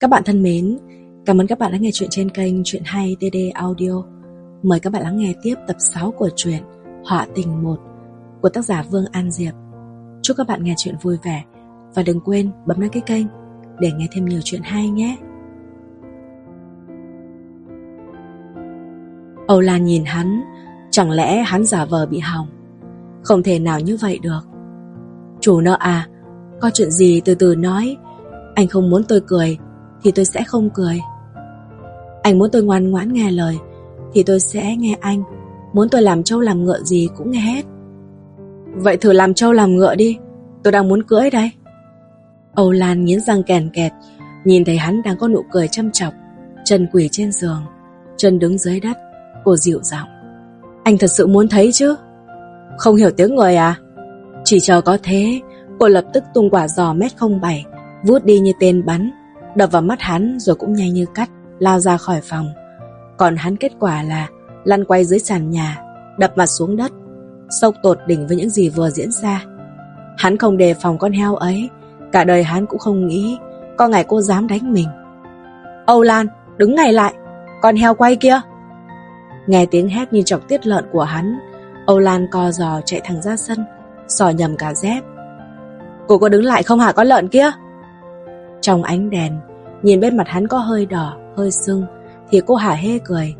Các bạn thân mến, cảm ơn các bạn đã nghe chuyện trên kênh Chuyện Hay TD Audio. Mời các bạn lắng nghe tiếp tập 6 của truyện Họa Tình 1 của tác giả Vương An Diệp. Chúc các bạn nghe chuyện vui vẻ và đừng quên bấm đăng ký kênh để nghe thêm nhiều chuyện hay nhé. Âu Lan nhìn hắn, chẳng lẽ hắn giả vờ bị hỏng? Không thể nào như vậy được. Chủ nợ à, có chuyện gì từ từ nói, anh không muốn tôi cười thì tôi sẽ không cười. Anh muốn tôi ngoan ngoãn nghe lời thì tôi sẽ nghe anh. Muốn tôi làm trâu làm ngựa gì cũng nghe hết. Vậy thử làm trâu làm ngựa đi, tôi đang muốn cưỡi đây. Âu Lan nghiến răng kèn kẹt, nhìn thấy hắn đang có nụ cười chăm chọc, chân quỳ trên giường, chân đứng dưới đất, cô dịu giọng. Anh thật sự muốn thấy chứ? Không hiểu tiếng người à? Chỉ chờ có thế, cô lập tức tung quả giò mét 07, vút đi như tên bắn, đập vào mắt hắn rồi cũng nhanh như cắt, lao ra khỏi phòng. Còn hắn kết quả là lăn quay dưới sàn nhà, đập mặt xuống đất, sốc tột đỉnh với những gì vừa diễn ra. Hắn không đề phòng con heo ấy, cả đời hắn cũng không nghĩ có ngày cô dám đánh mình. Âu Lan, đứng ngay lại, con heo quay kia. Nghe tiếng hét như chọc tiết lợn của hắn, Âu Lan co giò chạy thẳng ra sân, sò nhầm cả dép. Cô có đứng lại không hả con lợn kia? Trong ánh đèn, nhìn bên mặt hắn có hơi đỏ, hơi sưng, thì cô hả hê cười.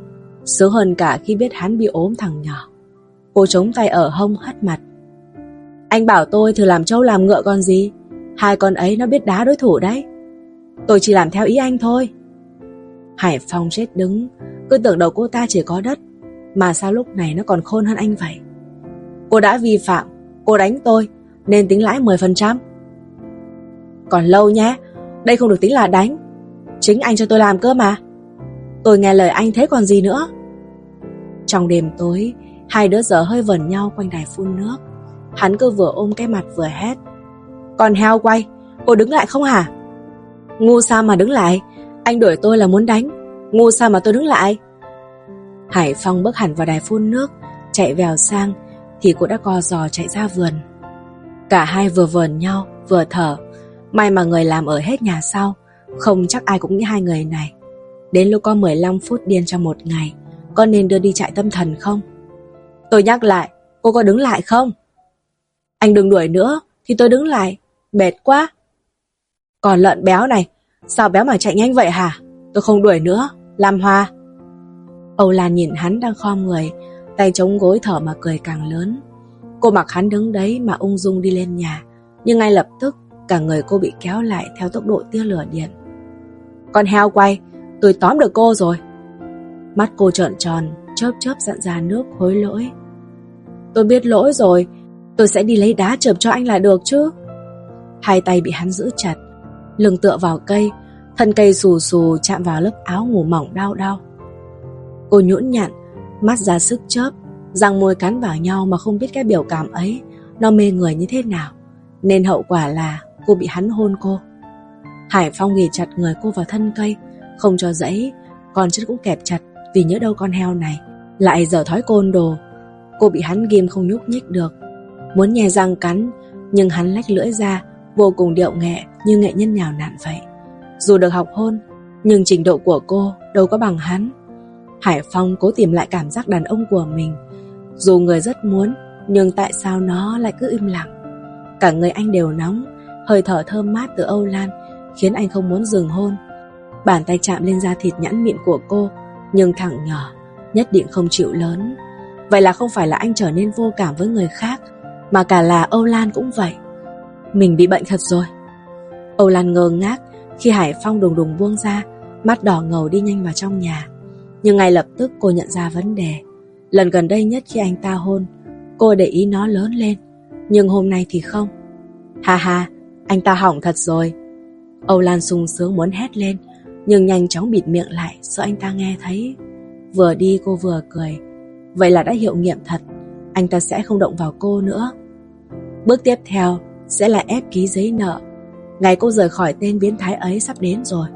Sướng hơn cả khi biết hắn bị ốm thằng nhỏ. Cô chống tay ở hông hất mặt. Anh bảo tôi thử làm trâu làm ngựa con gì? Hai con ấy nó biết đá đối thủ đấy. Tôi chỉ làm theo ý anh thôi. Hải Phong chết đứng, cứ tưởng đầu cô ta chỉ có đất, mà sao lúc này nó còn khôn hơn anh vậy? Cô đã vi phạm, cô đánh tôi, nên tính lãi 10%. Còn lâu nhé, đây không được tính là đánh Chính anh cho tôi làm cơ mà. Tôi nghe lời anh thế còn gì nữa? Trong đêm tối, Hai đứa giờ hơi vẩn nhau quanh đài phun nước. Hắn cứ vừa ôm cái mặt vừa hét. Còn heo quay, Cô đứng lại không hả? Ngu sao mà đứng lại? Anh đuổi tôi là muốn đánh. Ngu sao mà tôi đứng lại? Hải Phong bước hẳn vào đài phun nước, Chạy vèo sang, Thì cô đã co giò chạy ra vườn. Cả hai vừa vờn nhau, vừa thở. May mà người làm ở hết nhà sau không chắc ai cũng nghĩ hai người này. Đến lúc có 15 phút điên trong một ngày, Có nên đưa đi trại tâm thần không? Tôi nhắc lại, Cô có đứng lại không? Anh đừng đuổi nữa, Thì tôi đứng lại. Mệt quá. Còn lợn béo này, Sao béo mà chạy nhanh vậy hả? Tôi không đuổi nữa, Làm hoa Âu Lan nhìn hắn đang khom người Tay chống gối thở mà cười càng lớn. Cô mặc hắn đứng đấy mà ung dung đi lên nhà, Nhưng ngay lập tức Cả người cô bị kéo lại theo tốc độ tia lửa điện. Con heo quay, Tôi tóm được cô rồi. Mắt cô trợn tròn, Chớp chớp dặn ra nước hối lỗi. Tôi biết lỗi rồi, Tôi sẽ đi lấy đá chợp cho anh là được chứ. Hai tay bị hắn giữ chặt, Lưng tựa vào cây, Thân cây xù xù chạm vào lớp áo ngủ mỏng đau đau. Cô nhũn nhặn, Mắt ra sức chớp, Răng môi cắn vào nhau mà không biết cái biểu cảm ấy Nó mê người như thế nào, Nên hậu quả là cô bị hắn hôn cô. Hải Phong nghỉ chặt người cô vào thân cây, không cho dãy, còn chân cũng kẹp chặt vì nhớ đâu con heo này, lại dở thói côn đồ. Cô bị hắn ghim không nhúc nhích được, muốn nhè răng cắn, nhưng hắn lách lưỡi ra, vô cùng điệu nghệ như nghệ nhân nhào nặn vậy. Dù được học hôn, nhưng trình độ của cô đâu có bằng hắn. Hải Phong cố tìm lại cảm giác đàn ông của mình. Dù người rất muốn, nhưng tại sao nó lại cứ im lặng? Cả người anh đều nóng, Hơi thở thơm mát từ Âu Lan khiến anh không muốn dừng hôn. Bàn tay chạm lên da thịt nhẵn mịn của cô, nhưng thẳng nhỏ, nhất định không chịu lớn. Vậy là không phải là anh trở nên vô cảm với người khác, mà cả là Âu Lan cũng vậy. Mình bị bệnh thật rồi. Âu Lan ngơ ngác khi Hải Phong đùng đùng buông ra, mắt đỏ ngầu đi nhanh vào trong nhà. Nhưng ngay lập tức cô nhận ra vấn đề. Lần gần đây nhất khi anh ta hôn, cô để ý nó lớn lên, nhưng hôm nay thì không. Ha ha, anh ta hỏng thật rồi. Âu Lan sung sướng muốn hét lên, nhưng nhanh chóng bịt miệng lại sợ anh ta nghe thấy. Vừa đi cô vừa cười. Vậy là đã hiệu nghiệm thật, anh ta sẽ không động vào cô nữa. Bước tiếp theo sẽ là ép ký giấy nợ. Ngày cô rời khỏi tên biến thái ấy sắp đến rồi.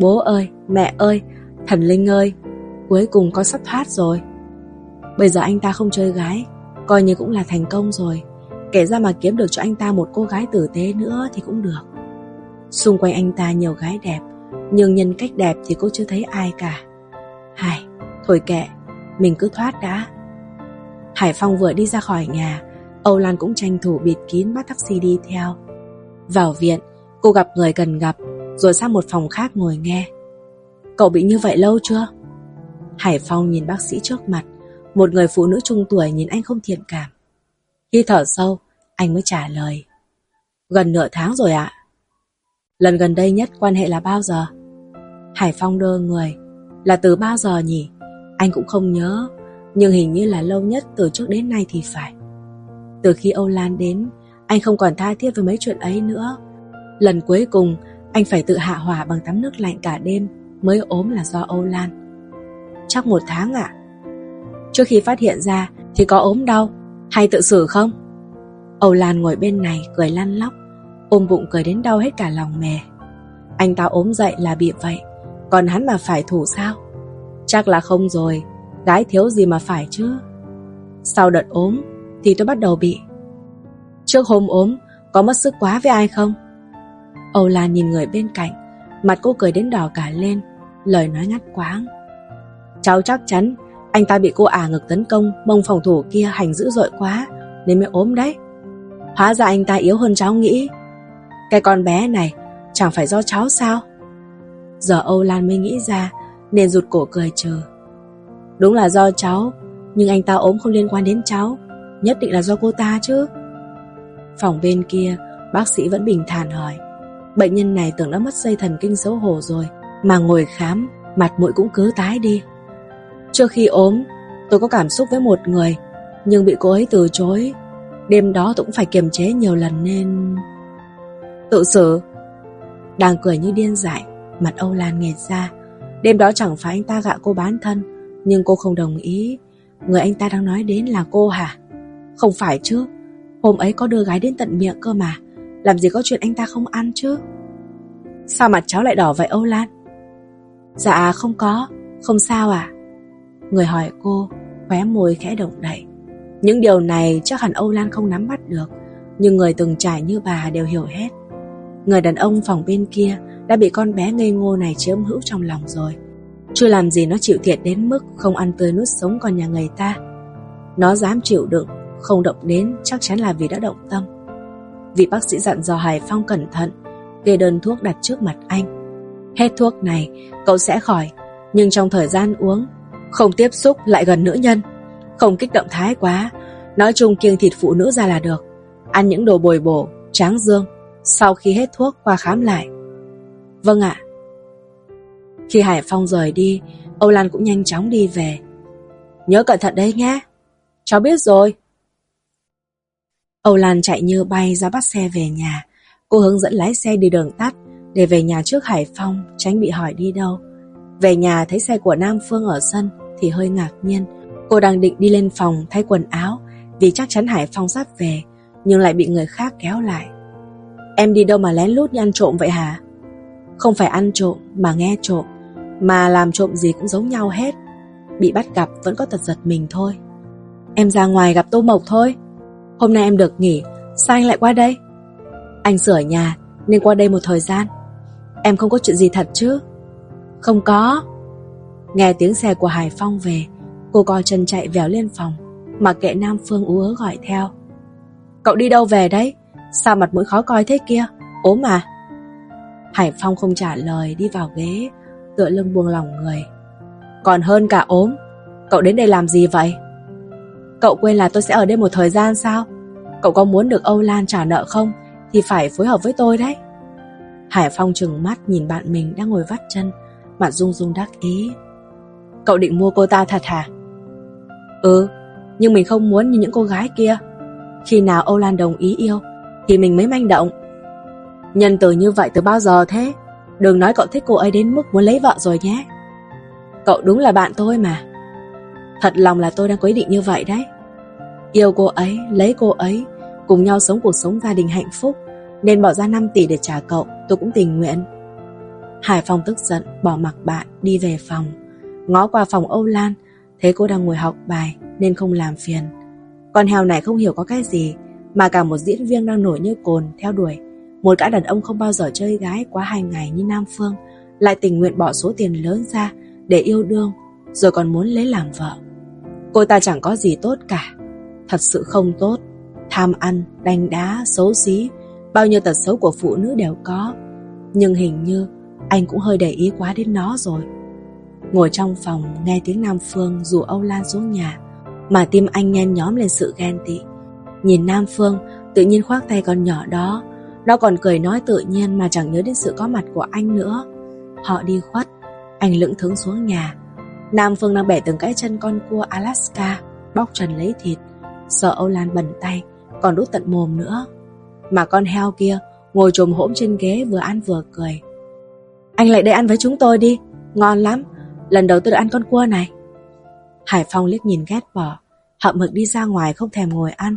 Bố ơi, mẹ ơi, thần linh ơi, cuối cùng con sắp thoát rồi. Bây giờ anh ta không chơi gái, coi như cũng là thành công rồi. Kể ra mà kiếm được cho anh ta một cô gái tử tế nữa thì cũng được Xung quanh anh ta nhiều gái đẹp, Nhưng nhân cách đẹp thì cô chưa thấy ai cả. Hải, Thôi kệ, Mình cứ thoát đã. Hải Phong vừa đi ra khỏi nhà, Âu Lan cũng tranh thủ bịt kín bắt taxi đi theo. Vào viện, Cô gặp người cần gặp, Rồi sang một phòng khác ngồi nghe. Cậu bị như vậy lâu chưa? Hải Phong nhìn bác sĩ trước mặt, Một người phụ nữ trung tuổi nhìn anh không thiện cảm. Khi thở sâu, Anh mới trả lời. Gần nửa tháng rồi ạ. Lần gần đây nhất quan hệ là bao giờ? Hải Phong đơ người. Là từ bao giờ nhỉ? Anh cũng không nhớ. Nhưng hình như là lâu nhất từ trước đến nay thì phải. Từ khi Âu Lan đến, Anh không còn tha thiết với mấy chuyện ấy nữa. Lần cuối cùng, Anh phải tự hạ hỏa bằng tắm nước lạnh cả đêm Mới ốm là do Âu Lan. Chắc một tháng ạ. Trước khi phát hiện ra Thì có ốm đau, Hay tự xử không? Âu Lan ngồi bên này, cười lăn lóc. Ôm bụng cười đến đau hết cả lòng mè Anh ta ốm dậy là bị vậy, Còn hắn mà phải thủ sao? Chắc là không rồi, Gái thiếu gì mà phải chứ? Sau đợt ốm Thì tôi bắt đầu bị. Trước hôm ốm, Có mất sức quá với ai không? Âu Lan nhìn người bên cạnh, Mặt cô cười đến đỏ cả lên, Lời nói ngắt quáng Cháu chắc chắn Anh ta bị cô ả ngực tấn công, Mông phòng thủ kia hành dữ dội quá, Nên mới ốm đấy. Hóa ra anh ta yếu hơn cháu nghĩ. Cái con bé này Chẳng phải do cháu sao? Giờ Âu Lan mới nghĩ ra, Nên rụt cổ cười trừ. Đúng là do cháu, Nhưng anh ta ốm không liên quan đến cháu, Nhất định là do cô ta chứ. Phòng bên kia, Bác sĩ vẫn bình thản hỏi. Bệnh nhân này tưởng đã mất dây thần kinh xấu hổ rồi, Mà ngồi khám, Mặt mũi cũng cứ tái đi. Trước khi ốm, Tôi có cảm xúc với một người, Nhưng bị cô ấy từ chối. Đêm đó tôi cũng phải kiềm chế nhiều lần nên Tự xử. Đang cười như điên dại, Mặt Âu Lan nghẹt ra. Đêm đó chẳng phải anh ta gạ cô bán thân, Nhưng cô không đồng ý. Người anh ta đang nói đến là cô hả? Không phải chứ, Hôm ấy có đưa gái đến tận miệng cơ mà. Làm gì có chuyện anh ta không ăn chứ? Sao mặt cháu lại đỏ vậy, Âu Lan? Dạ không có. Không sao à Người hỏi cô, Khóe môi khẽ động đậy. Những điều này chắc hẳn Âu Lan không nắm bắt được, Nhưng người từng trải như bà đều hiểu hết. Người đàn ông phòng bên kia Đã bị con bé ngây ngô này chiếm hữu trong lòng rồi. Chưa làm gì nó chịu thiệt đến mức Không ăn tươi nuốt sống con nhà người ta. Nó dám chịu đựng Không động đến chắc chắn là vì đã động tâm. Vị bác sĩ dặn dò Hải Phong cẩn thận Kê đơn thuốc đặt trước mặt anh. Hết thuốc này cậu sẽ khỏi Nhưng trong thời gian uống Không tiếp xúc lại gần nữ nhân. Không kích động thái quá Nói chung kiêng thịt phụ nữ ra là được. Ăn những đồ bồi bổ, tráng dương. Sau khi hết thuốc qua khám lại Vâng ạ Khi Hải Phong rời đi, Âu Lan cũng nhanh chóng đi về Nhớ cẩn thận đấy nhé Cháu biết rồi Âu Lan chạy như bay ra bắt xe về nhà Cô hướng dẫn lái xe đi đường tắt để về nhà trước Hải Phong, tránh bị hỏi đi đâu. Về nhà thấy xe của Nam Phương ở sân thì hơi ngạc nhiên. Cô đang định đi lên phòng thay quần áo vì chắc chắn Hải Phong sắp về, nhưng lại bị người khác kéo lại. Em đi đâu mà lén lút như ăn trộm vậy hả? Không phải ăn trộm mà nghe trộm mà làm trộm gì cũng giống nhau hết. Bị bắt gặp vẫn có tật giật mình thôi. Em ra ngoài gặp Tô Mộc thôi. Hôm nay em được nghỉ, sao anh lại qua đây? Anh sửa nhà nên qua đây một thời gian. Em không có chuyện gì thật chứ Không có Nghe tiếng xe của Hải Phong về Cô co chân chạy vèo lên phòng Mà kệ Nam Phương ú ớ gọi theo Cậu đi đâu về đấy Sao mặt mũi khó coi thế kia? Ốm à Hải Phong không trả lời đi vào ghế Tựa lưng buông lòng người. Còn hơn cả ốm Cậu đến đây làm gì vậy? Cậu quên là tôi sẽ ở đây một thời gian sao? Cậu có muốn được Âu Lan trả nợ không? Thì phải phối hợp với tôi đấy. Hải Phong trừng mắt nhìn bạn mình đang ngồi vắt chân, mặt rung rung đắc ý. Cậu định mua cô ta thật hả? Ừ, nhưng mình không muốn như những cô gái kia. Khi nào Âu Lan đồng ý yêu, thì mình mới manh động. Nhân từ như vậy từ bao giờ thế? Đừng nói cậu thích cô ấy đến mức muốn lấy vợ rồi nhé. Cậu đúng là bạn tôi mà. Thật lòng là tôi đang quyết định như vậy đấy. Yêu cô ấy, lấy cô ấy, cùng nhau sống cuộc sống gia đình hạnh phúc nên bỏ ra 5 tỷ để trả cậu Tôi cũng tình nguyện Hải Phong tức giận bỏ mặc bạn đi về phòng Ngó qua phòng Âu Lan Thấy cô đang ngồi học bài Nên không làm phiền Con heo này không hiểu có cái gì mà cả một diễn viên đang nổi như cồn theo đuổi Một gã đàn ông không bao giờ chơi gái quá hai ngày như Nam Phương lại tình nguyện bỏ số tiền lớn ra để yêu đương, rồi còn muốn lấy làm vợ. Cô ta chẳng có gì tốt cả, thật sự không tốt. Tham ăn, đánh đá, xấu xí, bao nhiêu tật xấu của phụ nữ đều có. Nhưng hình như anh cũng hơi để ý quá đến nó rồi. Ngồi trong phòng nghe tiếng Nam Phương rủ Âu Lan xuống nhà, mà tim anh nhen nhóm lên sự ghen tị. Nhìn Nam Phương, tự nhiên khoác tay con nhỏ đó, nó còn cười nói tự nhiên mà chẳng nhớ đến sự có mặt của anh nữa. Họ đi khuất, anh lững thững xuống nhà. Nam Phương đang bẻ từng cái chân con cua Alaska, bóc trần lấy thịt, sợ Âu Lan bẩn tay, còn đút tận mồm nữa. Mà con heo kia ngồi trồm hỗn trên ghế vừa ăn vừa cười. Anh lại đây ăn với chúng tôi đi, ngon lắm, lần đầu tôi được ăn con cua này. Hải Phong liếc nhìn ghét bỏ, hậm hực đi ra ngoài không thèm ngồi ăn.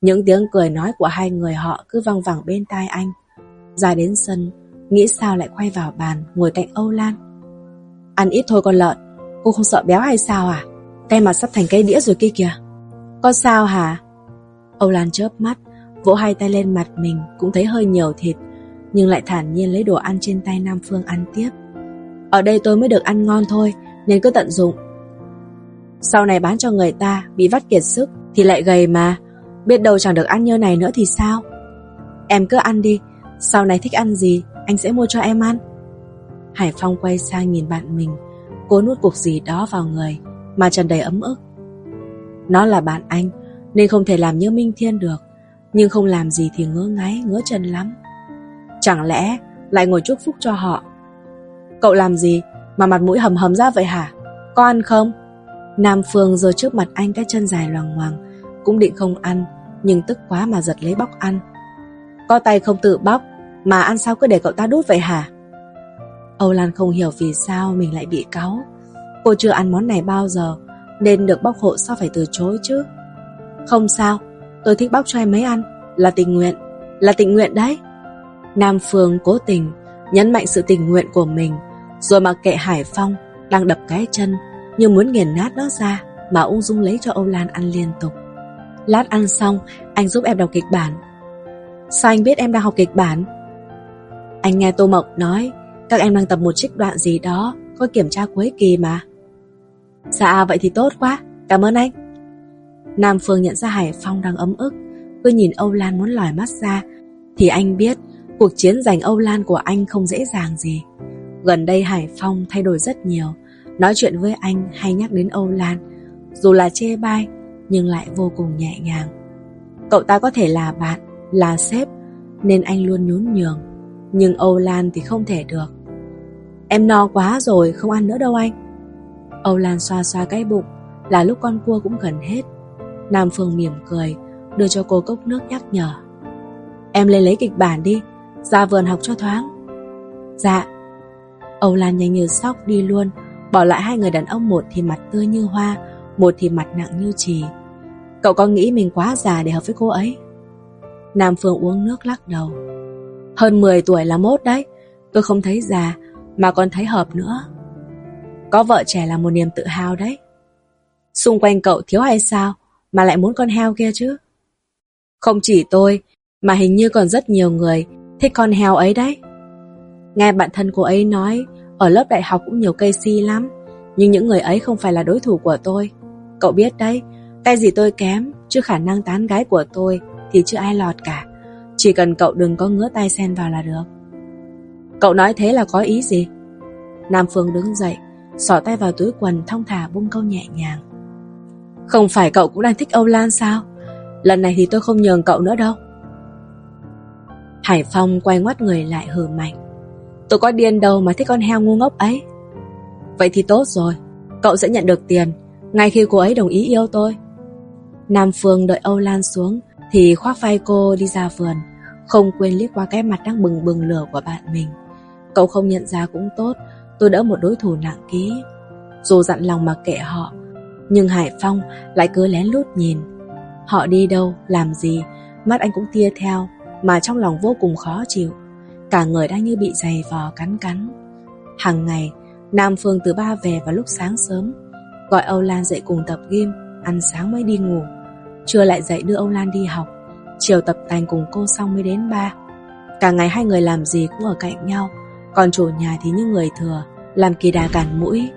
Những tiếng cười nói của hai người họ cứ văng vẳng bên tai anh. Ra đến sân, nghĩ sao lại quay vào bàn, ngồi cạnh Âu Lan. Ăn ít thôi con lợn, cô không sợ béo hay sao à? cây mặt sắp thành cây đĩa rồi kia kìa. Con sao hả? Âu Lan chớp mắt, vỗ hai tay lên mặt mình cũng thấy hơi nhiều thịt, nhưng lại thản nhiên lấy đồ ăn trên tay Nam Phương ăn tiếp. Ở đây tôi mới được ăn ngon thôi, nên cứ tận dụng. Sau này bán cho người ta, bị vắt kiệt sức, thì lại gầy mà, biết đâu chẳng được ăn như này nữa thì sao? Em cứ ăn đi, sau này thích ăn gì, anh sẽ mua cho em ăn. Hải Phong quay sang nhìn bạn mình, cố nuốt cục gì đó vào người, mà trần đầy ấm ức. Nó là bạn anh, nên không thể làm như Minh Thiên được, nhưng không làm gì thì ngứa ngáy, ngứa chân lắm. Chẳng lẽ lại ngồi chúc phúc cho họ? Cậu làm gì mà mặt mũi hầm hầm ra vậy hả? Có ăn không? Nam Phương giơ trước mặt anh cái chân dài loằng ngoằng, cũng định không ăn, nhưng tức quá mà giật lấy bóc ăn. Có tay không tự bóc, mà ăn sao cứ để cậu ta đút vậy hả? Âu Lan không hiểu vì sao mình lại bị cáu. Cô chưa ăn món này bao giờ, nên được bóc hộ sao phải từ chối chứ? Không sao, tôi thích bóc cho em mấy ăn, là tình nguyện, là tình nguyện đấy. Nam Phương cố tình nhấn mạnh sự tình nguyện của mình, rồi mặc kệ Hải Phong đang đập cái chân như muốn nghiền nát nó ra mà ung dung lấy cho Âu Lan ăn liên tục. Lát ăn xong, anh giúp em đọc kịch bản. Sao anh biết em đang học kịch bản? Anh nghe Tô Mộng nói, các em đang tập một trích đoạn gì đó, có kiểm tra cuối kỳ mà. Dạ, vậy thì tốt quá, cảm ơn anh. Nam Phương nhận ra Hải Phong đang ấm ức, cứ nhìn Âu Lan muốn lòi mắt ra, thì anh biết cuộc chiến giành Âu Lan của anh không dễ dàng gì. Gần đây Hải Phong thay đổi rất nhiều, nói chuyện với anh hay nhắc đến Âu Lan, dù là chê bai nhưng lại vô cùng nhẹ nhàng. Cậu ta có thể là bạn, là sếp, nên anh luôn nhún nhường. Nhưng Âu Lan thì không thể được. Em no quá rồi, không ăn nữa đâu anh. Âu Lan xoa xoa cái bụng, là lúc con cua cũng gần hết. Nam Phương mỉm cười, đưa cho cô cốc nước nhắc nhở. Em lên lấy kịch bản đi, ra vườn học cho thoáng. Dạ. Âu Lan nhanh như sóc đi luôn, bỏ lại hai người đàn ông một thì mặt tươi như hoa, một thì mặt nặng như trì. Cậu có nghĩ mình quá già để hợp với cô ấy? Nam Phương uống nước lắc đầu. Hơn 10 tuổi là mốt đấy, tôi không thấy già mà còn thấy hợp nữa. Có vợ trẻ là một niềm tự hào đấy. Xung quanh cậu thiếu hay sao mà lại muốn con heo kia chứ? Không chỉ tôi, mà hình như còn rất nhiều người thích con heo ấy đấy. Nghe bạn thân cô ấy nói, ở lớp đại học cũng nhiều cây si lắm, nhưng những người ấy không phải là đối thủ của tôi. Cậu biết đấy, cái gì tôi kém, chứ khả năng tán gái của tôi thì chưa ai lọt cả. Chỉ cần cậu đừng có ngứa tay xen vào là được. Cậu nói thế là có ý gì? Nam Phương đứng dậy, xỏ tay vào túi quần thong thả bung câu nhẹ nhàng. Không phải cậu cũng đang thích Âu Lan sao? Lần này thì tôi không nhường cậu nữa đâu. Hải Phong quay ngoắt người lại hừ mạnh. Tôi có điên đâu mà thích con heo ngu ngốc ấy. Vậy thì tốt rồi, cậu sẽ nhận được tiền ngay khi cô ấy đồng ý yêu tôi. Nam Phương đợi Âu Lan xuống thì khoác vai cô đi ra vườn, không quên liếc qua cái mặt đang bừng bừng lửa của bạn mình. Cậu không nhận ra cũng tốt, tôi đỡ một đối thủ nặng ký. Dù dặn lòng mà kệ họ, nhưng Hải Phong lại cứ lén lút nhìn. Họ đi đâu, làm gì, mắt anh cũng tia theo, mà trong lòng vô cùng khó chịu. Cả người đang như bị giày vò cắn cắn. Hàng ngày, Nam Phương từ ba về vào lúc sáng sớm, gọi Âu Lan dậy cùng tập gym, ăn sáng mới đi ngủ. Trưa lại dậy đưa Âu Lan đi học, chiều tập tành cùng cô xong mới đến ba. Cả ngày hai người làm gì cũng ở cạnh nhau, Còn chủ nhà thì như người thừa Làm kỳ đà cản mũi.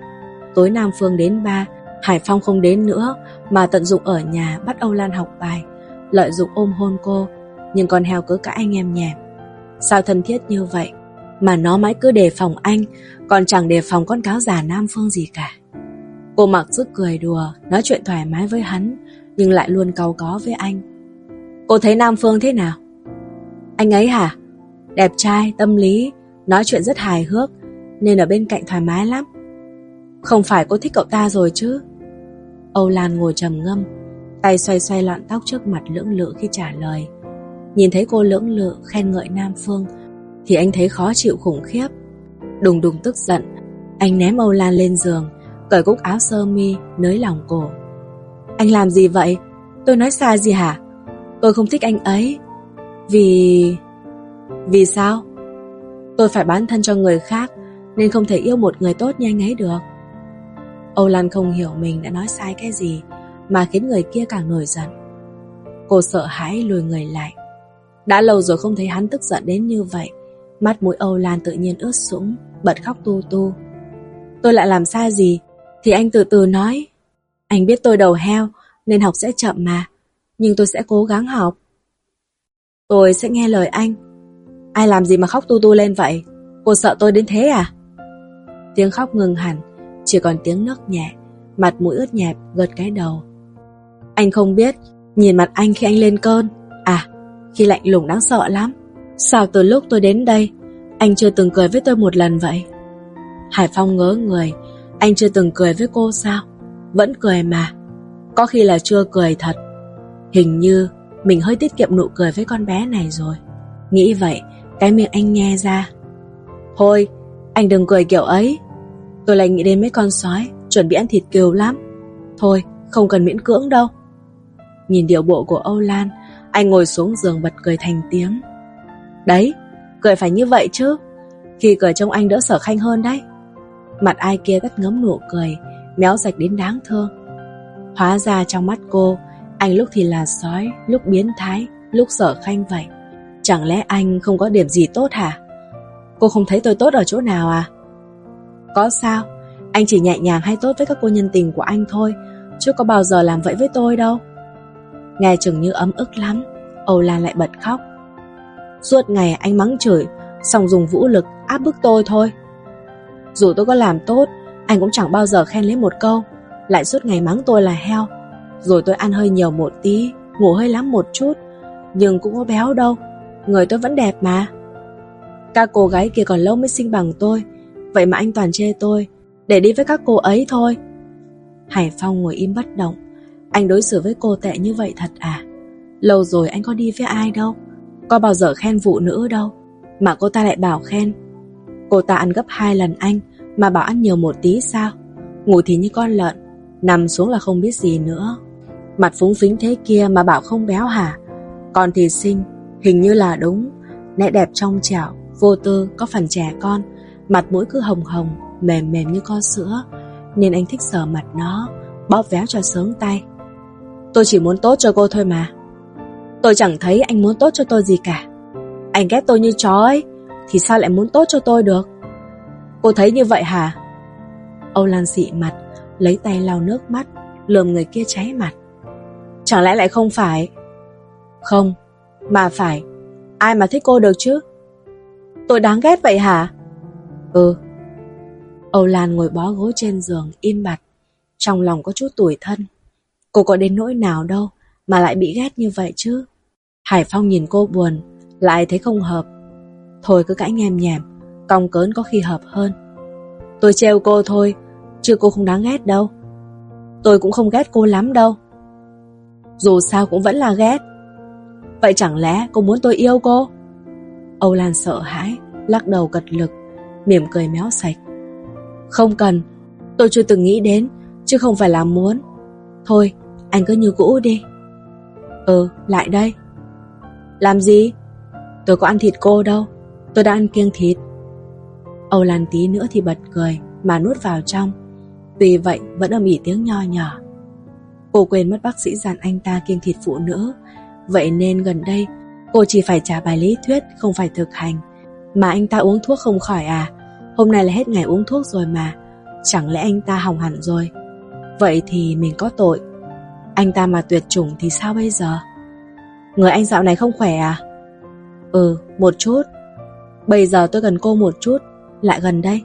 Tối Nam Phương đến ba Hải Phong không đến nữa Mà tận dụng ở nhà bắt Âu Lan học bài. Lợi dụng ôm hôn cô Nhưng con heo cứ cả anh em nhẹm Sao thân thiết như vậy Mà nó mãi cứ đề phòng anh Còn chẳng đề phòng con cáo già Nam Phương gì cả. Cô mặc sức cười đùa Nói chuyện thoải mái với hắn. Nhưng lại luôn cầu có với anh. Cô thấy Nam Phương thế nào? Anh ấy hả? Đẹp trai, tâm lý Nói chuyện rất hài hước Nên ở bên cạnh thoải mái lắm. Không phải cô thích cậu ta rồi chứ? Âu Lan ngồi trầm ngâm Tay xoay xoay loạn tóc trước mặt lưỡng lự khi trả lời. Nhìn thấy cô lưỡng lự khen ngợi Nam Phương Thì anh thấy khó chịu khủng khiếp. Đùng đùng tức giận Anh ném Âu Lan lên giường Cởi cúc áo sơ mi nới lòng cổ. Anh làm gì vậy? Tôi nói sai gì hả? Tôi không thích anh ấy. Vì... Vì sao? Tôi phải bán thân cho người khác, Nên không thể yêu một người tốt như anh ấy được. Âu Lan không hiểu mình đã nói sai cái gì, Mà khiến người kia càng nổi giận. Cô sợ hãi lùi người lại. Đã lâu rồi không thấy hắn tức giận đến như vậy. Mắt mũi Âu Lan tự nhiên ướt sũng, Bật khóc tu tu. Tôi lại làm sai gì? Thì anh từ từ nói. Anh biết tôi đầu heo, Nên học sẽ chậm mà. Nhưng tôi sẽ cố gắng học. Tôi sẽ nghe lời anh. Ai làm gì mà khóc tu tu lên vậy? Cô sợ tôi đến thế à? Tiếng khóc ngừng hẳn, Chỉ còn tiếng nấc nhẹ, Mặt mũi ướt nhẹp gật cái đầu. Anh không biết, Nhìn mặt anh khi anh lên cơn. À khi lạnh lùng đáng sợ lắm. Sao từ lúc tôi đến đây, Anh chưa từng cười với tôi một lần vậy? Hải Phong ngớ người, Anh chưa từng cười với cô sao? Vẫn cười mà. Có khi là chưa cười thật. Hình như mình hơi tiết kiệm nụ cười với con bé này rồi. Nghĩ vậy, cái miệng anh nghe ra. Thôi, anh đừng cười kiểu ấy. Tôi lại nghĩ đến mấy con sói, Chuẩn bị ăn thịt kiều lắm. Thôi, không cần miễn cưỡng đâu. Nhìn điệu bộ của Âu Lan, Anh ngồi xuống giường bật cười thành tiếng. Đấy, Cười phải như vậy chứ. Khi cười trông anh đỡ sở khanh hơn đấy. Mặt ai kia tắt ngấm nụ cười Méo sạch đến đáng thương Hóa ra trong mắt cô, Anh lúc thì là sói, Lúc biến thái, Lúc sở khanh vậy Chẳng lẽ anh không có điểm gì tốt hả? Cô không thấy tôi tốt ở chỗ nào à? Có sao? Anh chỉ nhẹ nhàng hay tốt với các cô nhân tình của anh thôi Chứ có bao giờ làm vậy với tôi đâu Nghe chừng như ấm ức lắm, Âu Lan lại bật khóc Suốt ngày anh mắng chửi Xong dùng vũ lực áp bức tôi thôi Dù tôi có làm tốt anh cũng chẳng bao giờ khen lấy một câu. Lại suốt ngày mắng tôi là heo. Rồi tôi ăn hơi nhiều một tí, Ngủ hơi lắm một chút. Nhưng cũng có béo đâu. Người tôi vẫn đẹp mà. Các cô gái kia còn lâu mới sinh bằng tôi. Vậy mà anh toàn chê tôi. Để đi với các cô ấy thôi. Hải Phong ngồi im bất động. Anh đối xử với cô tệ như vậy thật à? Lâu rồi anh có đi với ai đâu? Có bao giờ khen phụ nữ đâu? Mà cô ta lại bảo khen. Cô ta ăn gấp hai lần anh. Mà bảo ăn nhiều một tí sao? Ngủ thì như con lợn Nằm xuống là không biết gì nữa. Mặt phúng phính thế kia mà bảo không béo hả? Còn thì xinh Hình như là đúng. Nét đẹp trong trẻo, vô tư, có phần trẻ con. Mặt mũi cứ hồng hồng Mềm mềm như con sữa. Nên anh thích sờ mặt nó Bóp véo cho sướng tay. Tôi chỉ muốn tốt cho cô thôi mà. Tôi chẳng thấy anh muốn tốt cho tôi gì cả. Anh ghét tôi như chó ấy Thì sao lại muốn tốt cho tôi được? Cô thấy như vậy hả? Âu Lan dị mặt, Lấy tay lau nước mắt, Lườm người kia cháy mặt. Chẳng lẽ lại không phải? Không, mà phải. Ai mà thích cô được chứ? Tôi đáng ghét vậy hả? Ừ. Âu Lan ngồi bó gối trên giường Im bặt, Trong lòng có chút tủi thân. Cô có đến nỗi nào đâu Mà lại bị ghét như vậy chứ? Hải Phong nhìn cô buồn, Lại thấy không hợp. Thôi cứ cãi nhem nhèm Cong cớn có khi hợp hơn Tôi treo cô thôi Chứ cô không đáng ghét đâu Tôi cũng không ghét cô lắm đâu Dù sao cũng vẫn là ghét Vậy chẳng lẽ cô muốn tôi yêu cô? Âu Lan sợ hãi, lắc đầu cật lực, mỉm cười méo sạch. Không cần, tôi chưa từng nghĩ đến, chứ không phải là muốn. Thôi, anh cứ như cũ đi. Ừ, lại đây. Làm gì? Tôi có ăn thịt cô đâu, tôi đã ăn kiêng thịt. Âu Lan tí nữa thì bật cười, mà nuốt vào trong. Tuy vậy vẫn âm ỉ tiếng nho nhỏ. Cô quên mất bác sĩ dặn anh ta kiêng thịt phụ nữ. Vậy nên gần đây cô chỉ phải trả bài lý thuyết không phải thực hành. Mà anh ta uống thuốc không khỏi à? Hôm nay là hết ngày uống thuốc rồi mà. Chẳng lẽ anh ta hỏng hẳn rồi? Vậy thì mình có tội. Anh ta mà tuyệt chủng thì sao bây giờ? Người anh dạo này không khỏe à? Ừ một chút. Bây giờ tôi cần cô một chút. Lại gần đây.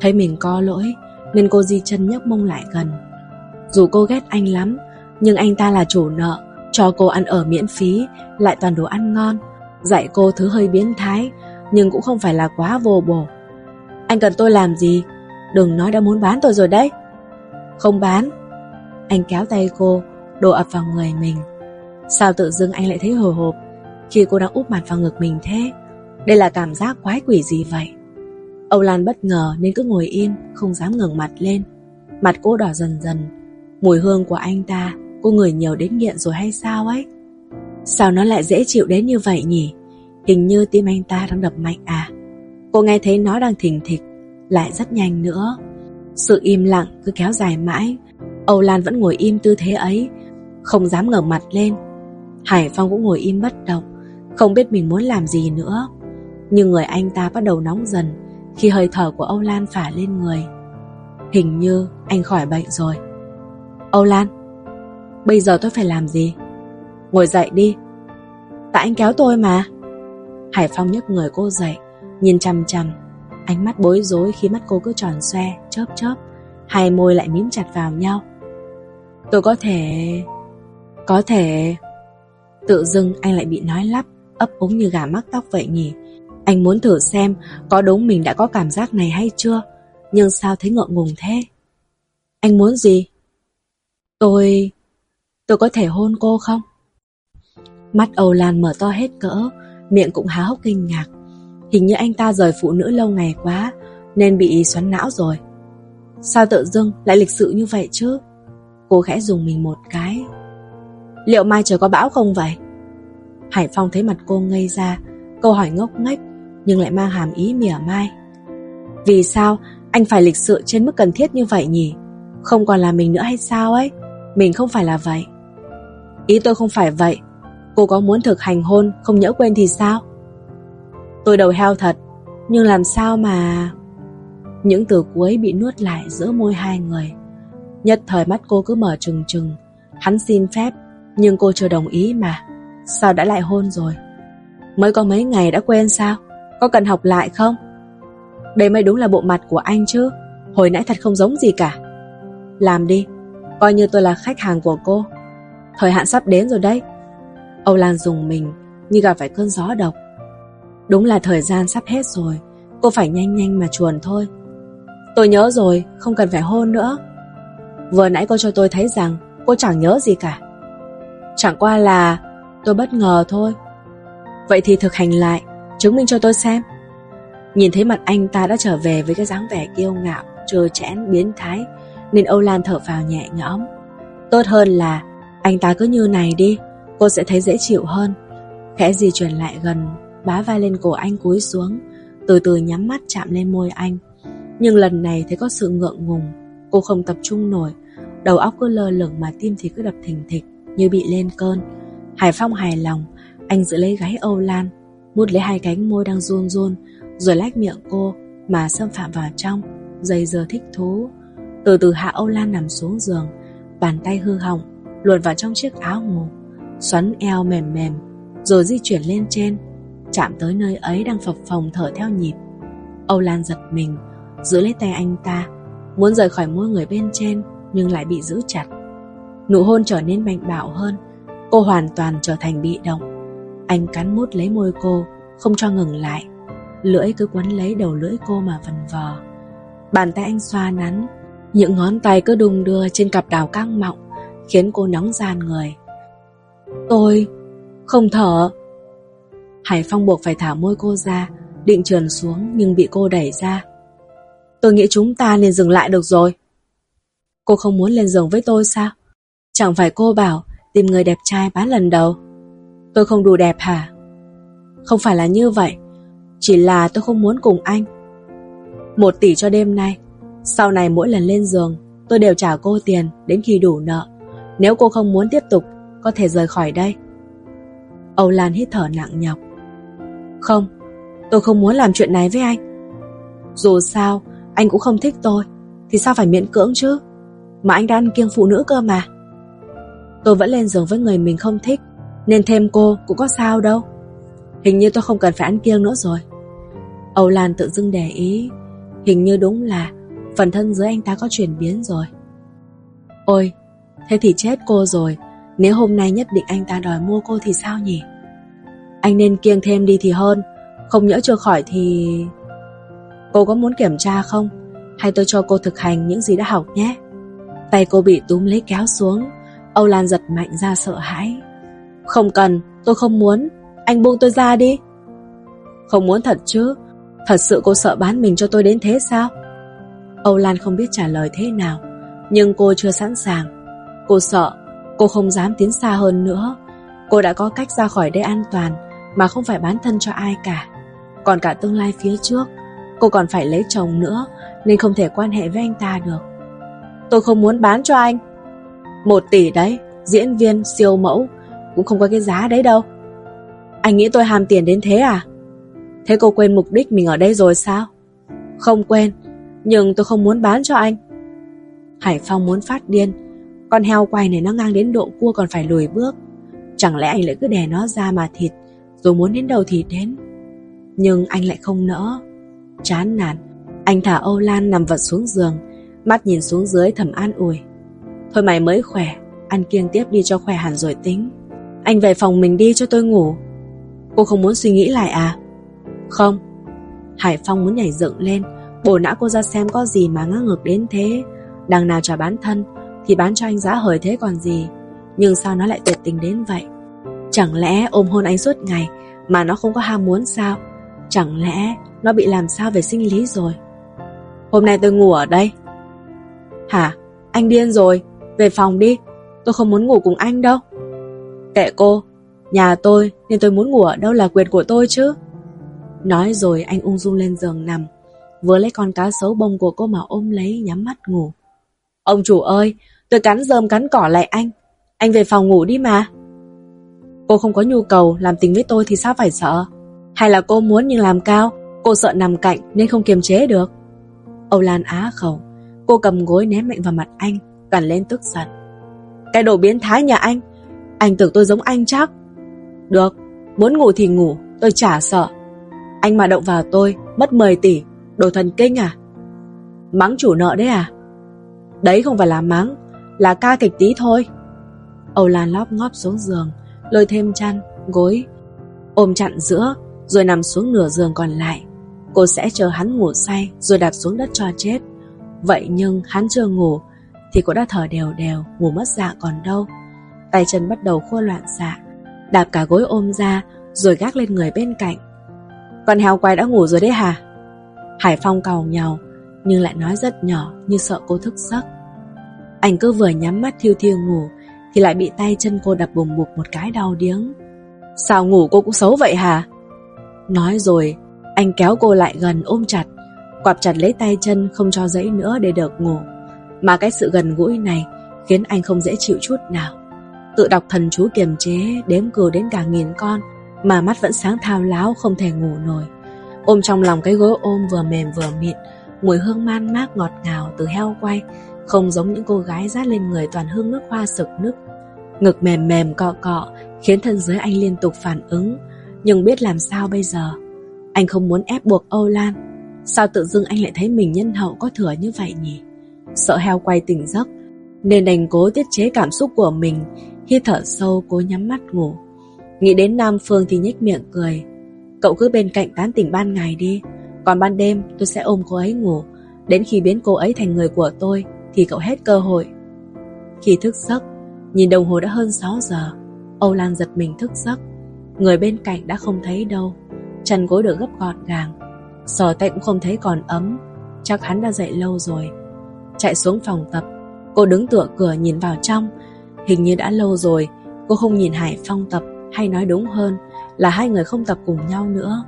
Thấy mình có lỗi, Nên cô di chân nhấc mông lại gần. Dù cô ghét anh lắm, Nhưng anh ta là chủ nợ, Cho cô ăn ở miễn phí, Lại toàn đồ ăn ngon, Dạy cô thứ hơi biến thái, Nhưng cũng không phải là quá vô bổ. Anh cần tôi làm gì? Đừng nói đã muốn bán tôi rồi đấy. Không bán. Anh kéo tay cô đồ ập vào người mình. Sao tự dưng anh lại thấy hồi hộp Khi cô đang úp mặt vào ngực mình thế? Đây là cảm giác quái quỷ gì vậy? Âu Lan bất ngờ nên cứ ngồi im, Không dám ngẩng mặt lên. Mặt cô đỏ dần dần. Mùi hương của anh ta, Cô ngửi nhiều đến nghiện rồi hay sao ấy? Sao nó lại dễ chịu đến như vậy nhỉ? Hình như tim anh ta đang đập mạnh à? Cô nghe thấy nó đang thình thịch, Lại rất nhanh nữa. Sự im lặng cứ kéo dài mãi. Âu Lan vẫn ngồi im tư thế ấy, Không dám ngẩng mặt lên. Hải Phong cũng ngồi im bất động, Không biết mình muốn làm gì nữa. Nhưng người anh ta bắt đầu nóng dần khi hơi thở của Âu Lan phả lên người. Hình như anh khỏi bệnh rồi. Âu Lan, Bây giờ tôi phải làm gì? Ngồi dậy đi. Tại anh kéo tôi mà. Hải Phong nhấc người cô dậy, Nhìn chằm chằm. Ánh mắt bối rối khi mắt cô cứ tròn xoe, Chớp chớp. Hai môi lại mím chặt vào nhau. Tôi có thể... Có thể... Tự dưng anh lại bị nói lắp, Ấp úng như gà mắc tóc vậy nhỉ? Anh muốn thử xem Có đúng mình đã có cảm giác này hay chưa. Nhưng sao thấy ngượng ngùng thế? Anh muốn gì? Tôi... Tôi có thể hôn cô không? Mắt Âu Lan mở to hết cỡ, Miệng cũng há hốc kinh ngạc. Hình như anh ta rời phụ nữ lâu ngày quá, Nên bị xoắn não rồi. Sao tự dưng lại lịch sự như vậy chứ? Cô khẽ dùng mình một cái. Liệu mai trời có bão không vậy? Hải Phong thấy mặt cô ngây ra, Câu hỏi ngốc nghếch. Nhưng lại mang hàm ý mỉa mai. Vì sao anh phải lịch sự trên mức cần thiết như vậy nhỉ? Không còn là mình nữa hay sao ấy? Mình không phải là vậy. Ý tôi không phải vậy. Cô có muốn thực hành hôn không nhỡ quên thì sao? Tôi đầu heo thật, Nhưng làm sao mà Những từ cuối bị nuốt lại giữa môi hai người. Nhất thời mắt cô cứ mở trừng trừng. Hắn xin phép, Nhưng cô chưa đồng ý mà. Sao đã lại hôn rồi? Mới có mấy ngày đã quên sao? Có cần học lại không? Đây mới đúng là bộ mặt của anh chứ. Hồi nãy thật không giống gì cả. Làm đi. Coi như tôi là khách hàng của cô. Thời hạn sắp đến rồi đấy. Âu Lan dùng mình Như gặp phải cơn gió độc. Đúng là thời gian sắp hết rồi. Cô phải nhanh nhanh mà chuồn thôi. Tôi nhớ rồi, Không cần phải hôn nữa. Vừa nãy cô cho tôi thấy rằng Cô chẳng nhớ gì cả. Chẳng qua là tôi bất ngờ thôi. Vậy thì thực hành lại. Chứng minh cho tôi xem. Nhìn thấy mặt anh ta đã trở về với cái dáng vẻ kiêu ngạo, Trơ chẽn biến thái, Nên Âu Lan thở phào nhẹ nhõm. Tốt hơn là, Anh ta cứ như này đi, Cô sẽ thấy dễ chịu hơn. Khẽ di chuyển lại gần, Bá vai lên cổ anh cúi xuống, Từ từ nhắm mắt chạm lên môi anh. Nhưng lần này thấy có sự ngượng ngùng, Cô không tập trung nổi. Đầu óc cứ lơ lửng mà tim thì cứ đập thình thịch, Như bị lên cơn. Hải Phong hài lòng, Anh giữ lấy gáy Âu Lan Mút lấy hai cánh môi đang run run, Rồi lách miệng cô Mà xâm phạm vào trong Dây dưa thích thú. Từ từ hạ Âu Lan nằm xuống giường, Bàn tay hư hỏng, Luồn vào trong chiếc áo ngủ, Xoắn eo mềm mềm, Rồi di chuyển lên trên, Chạm tới nơi ấy đang phập phồng thở theo nhịp. Âu Lan giật mình, Giữ lấy tay anh ta, Muốn rời khỏi môi người bên trên, Nhưng lại bị giữ chặt. Nụ hôn trở nên mạnh bạo hơn, Cô hoàn toàn trở thành bị động. Anh cắn mút lấy môi cô, Không cho ngừng lại. Lưỡi cứ quấn lấy đầu lưỡi cô mà vần vò. Bàn tay anh xoa nắn, Những ngón tay cứ đung đưa trên cặp đào căng mọng, Khiến cô nóng gian người. Tôi không thở. Hải Phong buộc phải thả môi cô ra, Định trườn xuống nhưng bị cô đẩy ra. Tôi nghĩ chúng ta nên dừng lại được rồi. Cô không muốn lên giường với tôi sao? Chẳng phải cô bảo Tìm người đẹp trai bán lần đầu. Tôi không đủ đẹp hả? Không phải là như vậy, Chỉ là tôi không muốn cùng anh. Một tỷ cho đêm nay, Sau này mỗi lần lên giường, Tôi đều trả cô tiền đến khi đủ nợ. Nếu cô không muốn tiếp tục, Có thể rời khỏi đây. Âu Lan hít thở nặng nhọc. Không, Tôi không muốn làm chuyện này với anh. Dù sao, Anh cũng không thích tôi, Thì sao phải miễn cưỡng chứ? Mà anh đã ăn kiêng phụ nữ cơ mà. Tôi vẫn lên giường với người mình không thích. Nên thêm cô cũng có sao đâu. Hình như tôi không cần phải ăn kiêng nữa rồi. Âu Lan tự dưng để ý. Hình như đúng là Phần thân dưới anh ta có chuyển biến rồi. Ôi, Thế thì chết cô rồi. Nếu hôm nay nhất định anh ta đòi mua cô thì sao nhỉ? Anh nên kiêng thêm đi thì hơn. Không nhỡ chưa khỏi thì Cô có muốn kiểm tra không? Hay tôi cho cô thực hành những gì đã học nhé? Tay cô bị túm lấy kéo xuống. Âu Lan giật mạnh ra sợ hãi. Không cần, tôi không muốn. Anh buông tôi ra đi. Không muốn thật chứ? Thật sự cô sợ bán mình cho tôi đến thế sao? Âu Lan không biết trả lời thế nào, Nhưng cô chưa sẵn sàng. Cô sợ, Cô không dám tiến xa hơn nữa. Cô đã có cách ra khỏi đây an toàn, Mà không phải bán thân cho ai cả. Còn cả tương lai phía trước, Cô còn phải lấy chồng nữa, Nên không thể quan hệ với anh ta được. Tôi không muốn bán cho anh. Một tỷ đấy, Diễn viên siêu mẫu. Cũng không có cái giá đấy đâu. Anh nghĩ tôi ham tiền đến thế à? Thế cô quên mục đích mình ở đây rồi sao? Không quên, Nhưng tôi không muốn bán cho anh. Hải Phong muốn phát điên. Con heo quay này nó ngang đến độ cua còn phải lùi bước. Chẳng lẽ anh lại cứ đè nó ra mà thịt Rồi muốn đến đâu thì đến. Nhưng anh lại không nỡ. Chán nản, Anh thả Âu Lan nằm vật xuống giường, Mắt nhìn xuống dưới thầm an ủi. Thôi mày mới khỏe, Ăn kiêng tiếp đi cho khỏe hẳn rồi tính. Anh về phòng mình đi cho tôi ngủ. Cô không muốn suy nghĩ lại à? Không. Hải Phong muốn nhảy dựng lên. Bổ não cô ra xem có gì mà ngã ngược đến thế. Đằng nào trả bán thân, Thì bán cho anh giá hời thế còn gì. Nhưng sao nó lại tuyệt tình đến vậy? Chẳng lẽ ôm hôn anh suốt ngày Mà nó không có ham muốn sao? Chẳng lẽ nó bị làm sao về sinh lý rồi? Hôm nay tôi ngủ ở đây. Hả? Anh điên rồi. Về phòng đi. Tôi không muốn ngủ cùng anh đâu. Kệ cô. Nhà tôi, nên tôi muốn ngủ ở đâu là quyền của tôi chứ? Nói rồi anh ung dung lên giường nằm, Vừa lấy con cá sấu bông của cô mà ôm lấy nhắm mắt ngủ. Ông chủ ơi, Tôi cắn rơm cắn cỏ lại anh. Anh về phòng ngủ đi mà. Cô không có nhu cầu làm tình với tôi thì sao phải sợ? Hay là cô muốn nhưng làm cao, Cô sợ nằm cạnh nên không kiềm chế được? Âu Lan á khẩu, Cô cầm gối ném mạnh vào mặt anh, cằn lên tức giận. Cái đồ biến thái nhà anh anh tưởng tôi giống anh chắc. Được, muốn ngủ thì ngủ Tôi chả sợ. Anh mà động vào tôi, mất 10 tỷ Đồ thần kinh à? Mắng chủ nợ đấy à? Đấy không phải là mắng Là ca kịch tí thôi. Âu Lan lóp ngóp xuống giường Lôi thêm chăn, gối Ôm chặn giữa Rồi nằm xuống nửa giường còn lại. Cô sẽ chờ hắn ngủ say Rồi đặt xuống đất cho chết. Vậy nhưng hắn chưa ngủ Thì cô đã thở đều đều Ngủ mất dạ còn đâu. Tay chân bắt đầu khua loạn xạ, Đạp cả gối ôm ra, Rồi gác lên người bên cạnh. Con heo quay đã ngủ rồi đấy hả? Hải Phong cầu nhau Nhưng lại nói rất nhỏ như sợ cô thức giấc. Anh cứ vừa nhắm mắt thiêu thiêu ngủ, Thì lại bị tay chân cô đập bùng bục một cái đau điếng. Sao ngủ cô cũng xấu vậy hả? Nói rồi, Anh kéo cô lại gần ôm chặt, Quặp chặt lấy tay chân không cho dãy nữa để được ngủ. Mà cái sự gần gũi này Khiến anh không dễ chịu chút nào. Tự đọc thần chú kiềm chế, Đếm cừu đến cả nghìn con, Mà mắt vẫn sáng thao láo, không thể ngủ nổi. Ôm trong lòng cái gối ôm vừa mềm vừa mịn, Mùi hương man mát ngọt ngào từ heo quay, Không giống những cô gái rát lên người toàn hương nước hoa sực nức. Ngực mềm mềm cọ cọ, Khiến thân dưới anh liên tục phản ứng. Nhưng biết làm sao bây giờ? Anh không muốn ép buộc Âu Lan. Sao tự dưng anh lại thấy mình nhân hậu có thừa như vậy nhỉ? Sợ heo quay tỉnh giấc, Nên đành cố tiết chế cảm xúc của mình Hít thở sâu, cố nhắm mắt ngủ. Nghĩ đến Nam Phương thì nhếch miệng cười. Cậu cứ bên cạnh tán tỉnh ban ngày đi. Còn ban đêm, tôi sẽ ôm cô ấy ngủ. Đến khi biến cô ấy thành người của tôi, Thì cậu hết cơ hội. Khi thức giấc, Nhìn đồng hồ đã hơn 6 giờ. Âu Lan giật mình thức giấc. Người bên cạnh đã không thấy đâu. Chân gối được gấp gọn gàng. Sờ tay cũng không thấy còn ấm. Chắc hắn đã dậy lâu rồi. Chạy xuống phòng tập. Cô đứng tựa cửa nhìn vào trong. Hình như đã lâu rồi. Cô không nhìn Hải Phong tập Hay nói đúng hơn là hai người không tập cùng nhau nữa.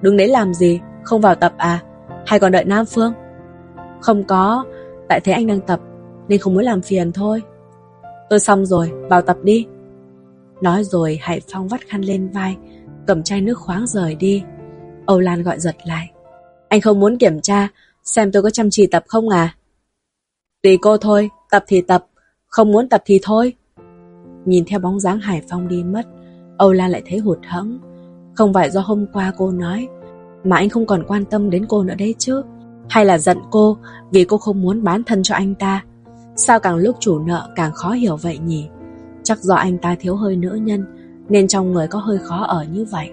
Đứng đấy làm gì? Không vào tập à? Hay còn đợi Nam Phương? Không có Tại thế anh đang tập Nên không muốn làm phiền thôi. Tôi xong rồi Vào tập đi. Nói rồi Hải Phong vắt khăn lên vai Cầm chai nước khoáng rời đi. Âu Lan gọi giật lại. Anh không muốn kiểm tra xem tôi có chăm chỉ tập không à? Tùy cô thôi, tập thì tập, không muốn tập thì thôi. Nhìn theo bóng dáng Hải Phong đi mất, Âu Lan lại thấy hụt hẫng. Không phải do hôm qua cô nói, mà anh không còn quan tâm đến cô nữa đấy chứ. Hay là giận cô vì cô không muốn bán thân cho anh ta. Sao càng lúc chủ nợ càng khó hiểu vậy nhỉ? Chắc do anh ta thiếu hơi nữ nhân, nên trong người có hơi khó ở như vậy.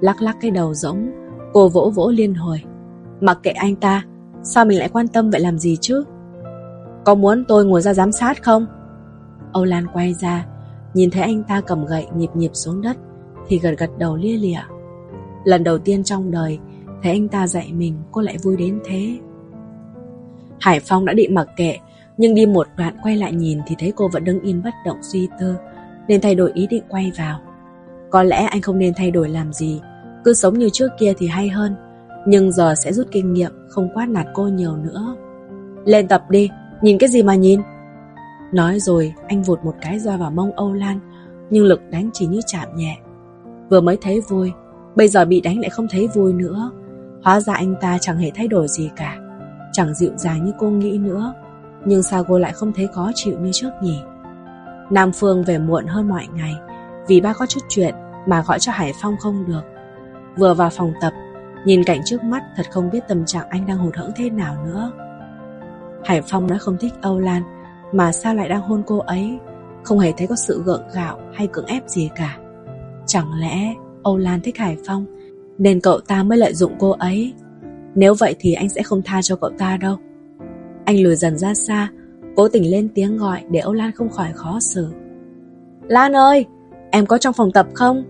Lắc lắc cái đầu giống, cô vỗ vỗ liên hồi. Mặc kệ anh ta, sao mình lại quan tâm vậy làm gì chứ? Có muốn tôi ngồi ra giám sát không? Âu Lan quay ra, nhìn thấy anh ta cầm gậy nhịp nhịp xuống đất, thì gật gật đầu lia lịa. Lần đầu tiên trong đời, thấy anh ta dạy mình, cô lại vui đến thế. Hải Phong đã định mặc kệ, nhưng đi một đoạn quay lại nhìn thì thấy cô vẫn đứng yên bất động suy tư, nên thay đổi ý định quay vào. Có lẽ anh không nên thay đổi làm gì, cứ sống như trước kia thì hay hơn, nhưng giờ sẽ rút kinh nghiệm, không quát nạt cô nhiều nữa. Lên tập đi, nhìn cái gì mà nhìn? Nói rồi, anh vụt một cái roi vào mông Âu Lan, nhưng lực đánh chỉ như chạm nhẹ. Vừa mới thấy vui, bây giờ bị đánh lại không thấy vui nữa. Hóa ra anh ta chẳng hề thay đổi gì cả, chẳng dịu dàng như cô nghĩ nữa. Nhưng sao cô lại không thấy khó chịu như trước nhỉ? Nam Phương về muộn hơn mọi ngày, vì ba có chút chuyện mà gọi cho Hải Phong không được. Vừa vào phòng tập, nhìn cảnh trước mắt thật không biết tâm trạng anh đang hụt hẫng thế nào nữa. Hải Phong đã không thích Âu Lan, mà sao lại đang hôn cô ấy, không hề thấy có sự gượng gạo hay cưỡng ép gì cả. Chẳng lẽ Âu Lan thích Hải Phong, nên cậu ta mới lợi dụng cô ấy. Nếu vậy thì anh sẽ không tha cho cậu ta đâu. Anh lùi dần ra xa, cố tình lên tiếng gọi để Âu Lan không khỏi khó xử. Lan ơi, em có trong phòng tập không?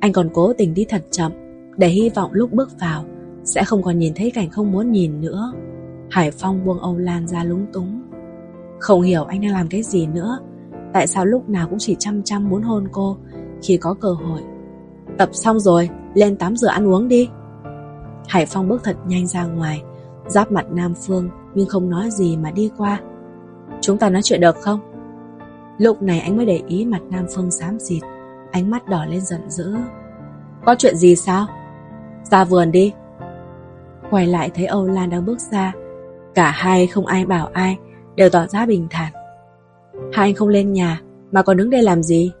Anh còn cố tình đi thật chậm, để hy vọng lúc bước vào sẽ không còn nhìn thấy cảnh không muốn nhìn nữa. Hải Phong buông Âu Lan ra lúng túng. Không hiểu anh đang làm cái gì nữa, tại sao lúc nào cũng chỉ chăm chăm muốn hôn cô khi có cơ hội. Tập xong rồi, lên tắm rửa ăn uống đi. Hải Phong bước thật nhanh ra ngoài, giáp mặt Nam Phương nhưng không nói gì mà đi qua. Chúng ta nói chuyện được không? Lúc này anh mới để ý mặt Nam Phương xám xịt, ánh mắt đỏ lên giận dữ. Có chuyện gì sao? Ra vườn đi. Quay lại thấy Âu Lan đang bước ra, cả hai không ai bảo ai, đều tỏ ra bình thản. Hai anh không lên nhà, mà còn đứng đây làm gì?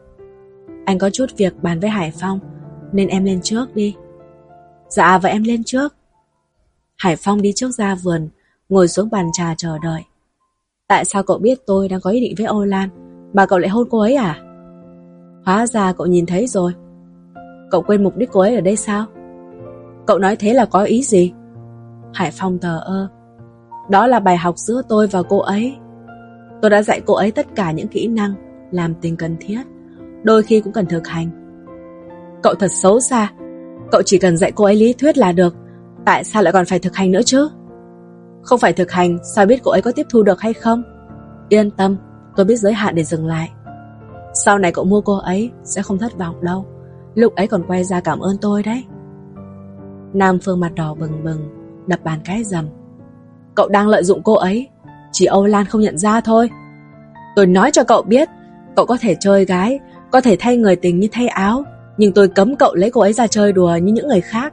Anh có chút việc bàn với Hải Phong, nên em lên trước đi. Dạ vậy em lên trước. Hải Phong đi trước ra vườn, ngồi xuống bàn trà chờ đợi. Tại sao cậu biết tôi đang có ý định với Âu Lan, mà cậu lại hôn cô ấy à? Hóa ra cậu nhìn thấy rồi. Cậu quên mục đích cô ấy ở đây sao? Cậu nói thế là có ý gì? Hải Phong tờ ơ. Đó là bài học giữa tôi và cô ấy. Tôi đã dạy cô ấy tất cả những kỹ năng làm tình cần thiết. Đôi khi cũng cần thực hành. Cậu thật xấu xa. Cậu chỉ cần dạy cô ấy lý thuyết là được. Tại sao lại còn phải thực hành nữa chứ? Không phải thực hành, sao biết cô ấy có tiếp thu được hay không? Yên tâm, tôi biết giới hạn để dừng lại. Sau này cậu mua cô ấy sẽ không thất vọng đâu. Lúc ấy còn quay ra cảm ơn tôi đấy. Nam Phương mặt đỏ bừng bừng, đập bàn cái rầm. Cậu đang lợi dụng cô ấy, chỉ Âu Lan không nhận ra thôi. Tôi nói cho cậu biết, cậu có thể chơi gái, có thể thay người tình như thay áo, nhưng tôi cấm cậu lấy cô ấy ra chơi đùa như những người khác.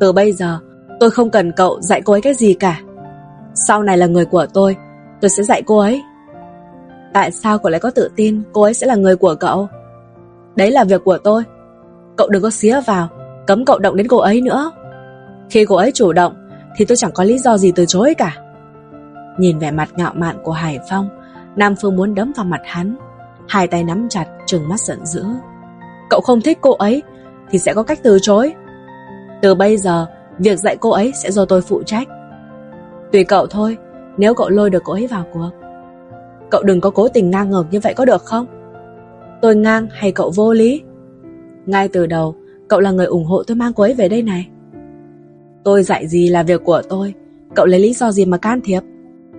Từ bây giờ, tôi không cần cậu dạy cô ấy cái gì cả. Sau này là người của tôi, tôi sẽ dạy cô ấy. Tại sao cậu lại có tự tin cô ấy sẽ là người của cậu? Đấy là việc của tôi. Cậu đừng có xía vào, cấm cậu động đến cô ấy nữa. Khi cô ấy chủ động, thì tôi chẳng có lý do gì từ chối cả. Nhìn vẻ mặt ngạo mạn của Hải Phong, Nam Phương muốn đấm vào mặt hắn. Hai tay nắm chặt, trừng mắt giận dữ. Cậu không thích cô ấy, thì sẽ có cách từ chối. Từ bây giờ, việc dạy cô ấy sẽ do tôi phụ trách. Tùy cậu thôi, nếu cậu lôi được cô ấy vào cuộc. Cậu đừng có cố tình ngang ngược như vậy có được không? Tôi ngang hay cậu vô lý? Ngay từ đầu, cậu là người ủng hộ tôi mang cô ấy về đây này. Tôi dạy gì là việc của tôi, cậu lấy lý do gì mà can thiệp?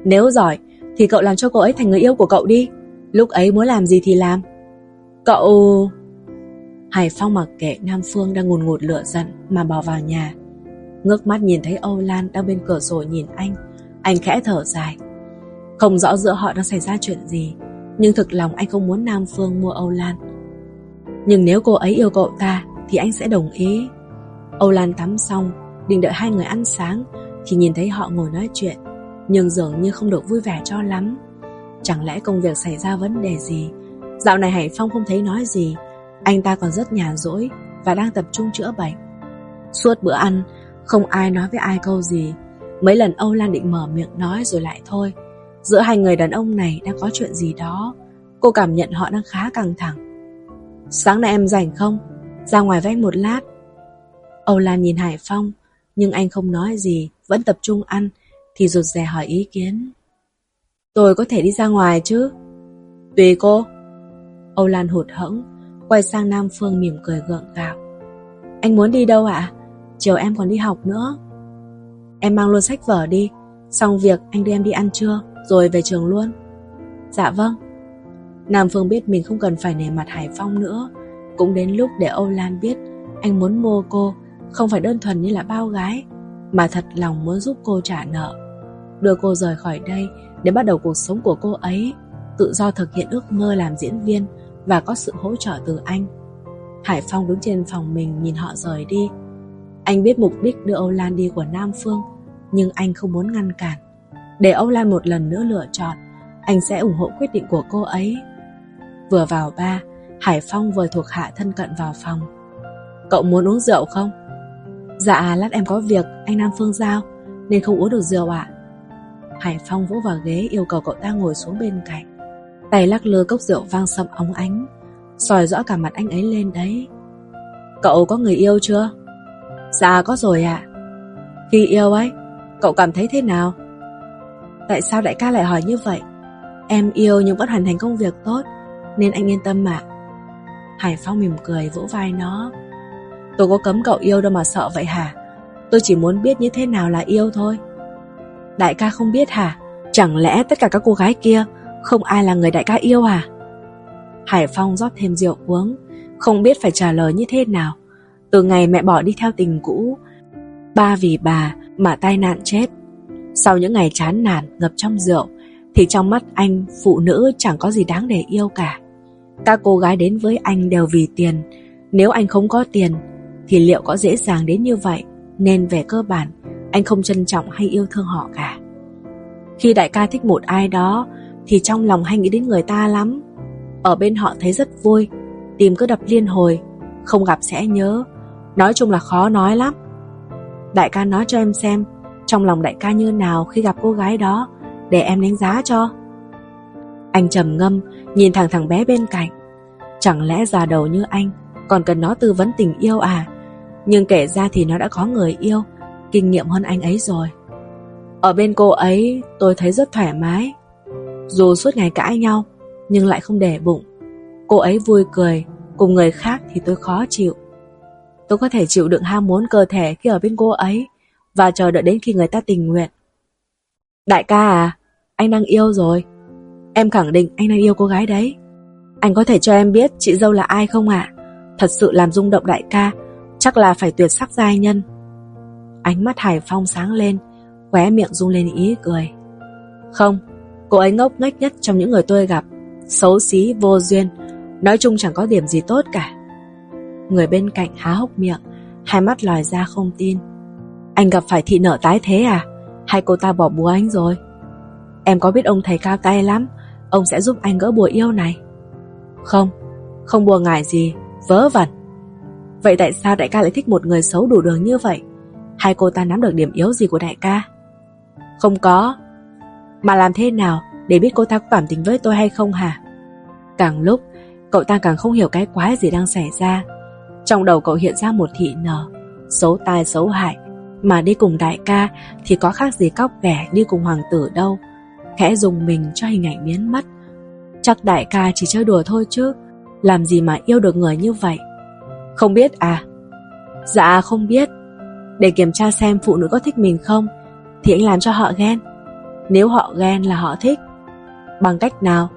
Nếu giỏi, thì cậu làm cho cô ấy thành người yêu của cậu đi. Lúc ấy muốn làm gì thì làm. Cậu... Hải Phong mặc kệ Nam Phương đang ngùn ngụt lửa giận mà bỏ vào nhà. Ngước mắt nhìn thấy Âu Lan đang bên cửa sổ nhìn anh, anh khẽ thở dài. Không rõ giữa họ đang xảy ra chuyện gì, nhưng thực lòng anh không muốn Nam Phương mua Âu Lan. Nhưng nếu cô ấy yêu cậu ta thì anh sẽ đồng ý. Âu Lan tắm xong Định đợi hai người ăn sáng Thì nhìn thấy họ ngồi nói chuyện, Nhưng dường như không được vui vẻ cho lắm. Chẳng lẽ công việc xảy ra vấn đề gì? Dạo này Hải Phong không thấy nói gì. Anh ta còn rất nhàn rỗi Và đang tập trung chữa bệnh. Suốt bữa ăn, Không ai nói với ai câu gì. Mấy lần Âu Lan định mở miệng nói rồi lại thôi. Giữa hai người đàn ông này đang có chuyện gì đó. Cô cảm nhận họ đang khá căng thẳng. Sáng nay em rảnh không? Ra ngoài với anh một lát. Âu Lan nhìn Hải Phong nhưng anh không nói gì, Vẫn tập trung ăn, Thì rụt rè hỏi ý kiến. Tôi có thể đi ra ngoài chứ? Tùy cô. Âu Lan hụt hẫng, Quay sang Nam Phương mỉm cười gượng gạo. Anh muốn đi đâu ạ? Chiều em còn đi học nữa. Em mang luôn sách vở đi. Xong việc, anh đưa em đi ăn trưa, Rồi về trường luôn. Dạ vâng. Nam Phương biết mình không cần phải nể mặt Hải Phong nữa. Cũng đến lúc để Âu Lan biết Anh muốn mua cô. Không phải đơn thuần như là bao gái, Mà thật lòng muốn giúp cô trả nợ. Đưa cô rời khỏi đây Để bắt đầu cuộc sống của cô ấy, Tự do thực hiện ước mơ làm diễn viên Và có sự hỗ trợ từ anh. Hải Phong đứng trên phòng mình nhìn họ rời đi. Anh biết mục đích đưa Âu Lan đi của Nam Phương, Nhưng anh không muốn ngăn cản. Để Âu Lan một lần nữa lựa chọn, Anh sẽ ủng hộ quyết định của cô ấy. Vừa vào ba, Hải Phong vừa thuộc hạ thân cận vào phòng. Cậu muốn uống rượu không? Dạ lát em có việc, Anh Nam Phương giao Nên không uống được rượu ạ. Hải Phong vỗ vào ghế, yêu cầu cậu ta ngồi xuống bên cạnh. Tay lắc lư cốc rượu vang sầm óng ánh, soi rõ cả mặt anh ấy lên đấy. Cậu có người yêu chưa? Dạ có rồi ạ. Khi yêu ấy, Cậu cảm thấy thế nào? Tại sao đại ca lại hỏi như vậy? Em yêu nhưng vẫn hoàn thành công việc tốt, nên anh yên tâm mà Hải Phong mỉm cười vỗ vai nó. Tôi có cấm cậu yêu đâu mà sợ vậy hả? Tôi chỉ muốn biết như thế nào là yêu thôi. Đại ca không biết hả? Chẳng lẽ tất cả các cô gái kia Không ai là người đại ca yêu à Hải Phong rót thêm rượu uống, Không biết phải trả lời như thế nào. Từ ngày mẹ bỏ đi theo tình cũ, Ba vì bà mà tai nạn chết. Sau những ngày chán nản, ngập trong rượu, Thì trong mắt anh phụ nữ chẳng có gì đáng để yêu cả. Các cô gái đến với anh đều vì tiền. Nếu anh không có tiền thì liệu có dễ dàng đến như vậy? Nên về cơ bản, Anh không trân trọng hay yêu thương họ cả. Khi đại ca thích một ai đó, Thì trong lòng hay nghĩ đến người ta lắm. Ở bên họ thấy rất vui, Tìm cứ đập liên hồi, Không gặp sẽ nhớ. Nói chung là khó nói lắm. Đại ca nói cho em xem, Trong lòng đại ca như nào khi gặp cô gái đó, Để em đánh giá cho. Anh trầm ngâm, Nhìn thằng thằng bé bên cạnh. Chẳng lẽ già đầu như anh, Còn cần nó tư vấn tình yêu à? Nhưng kể ra thì nó đã có người yêu, Kinh nghiệm hơn anh ấy rồi. Ở bên cô ấy, tôi thấy rất thoải mái. Dù suốt ngày cãi nhau, Nhưng lại không để bụng. Cô ấy vui cười, Cùng người khác thì tôi khó chịu. Tôi có thể chịu đựng ham muốn cơ thể khi ở bên cô ấy, Và chờ đợi đến khi người ta tình nguyện. Đại ca à Anh đang yêu rồi. Em khẳng định anh đang yêu cô gái đấy. Anh có thể cho em biết chị dâu là ai không ạ? Thật sự làm rung động đại ca Chắc là phải tuyệt sắc giai nhân. Ánh mắt Hải Phong sáng lên, Khóe miệng rung lên ý cười. Không, Cô ấy ngốc nghếch nhất trong những người tôi gặp, Xấu xí, vô duyên, Nói chung chẳng có điểm gì tốt cả. Người bên cạnh há hốc miệng, Hai mắt lòi ra không tin. Anh gặp phải thị nợ tái thế à? Hay cô ta bỏ bùa anh rồi? Em có biết ông thầy cao tay lắm, Ông sẽ giúp anh gỡ bùa yêu này. Không Không bùa ngại gì, Vớ vẩn. Vậy tại sao đại ca lại thích một người xấu đủ đường như vậy? Hay cô ta nắm được điểm yếu gì của đại ca? Không có. Mà làm thế nào Để biết cô ta có cảm tình với tôi hay không hả? Càng lúc Cậu ta càng không hiểu cái quái gì đang xảy ra. Trong đầu cậu hiện ra một thị nở Xấu tai xấu hại. Mà đi cùng đại ca Thì có khác gì cóc ghẻ đi cùng hoàng tử đâu. Khẽ dùng mình cho hình ảnh biến mất. Chắc đại ca chỉ chơi đùa thôi chứ, làm gì mà yêu được người như vậy? Không biết à? Dạ không biết. Để kiểm tra xem phụ nữ có thích mình không, thì anh làm cho họ ghen. Nếu họ ghen là họ thích. Bằng cách nào?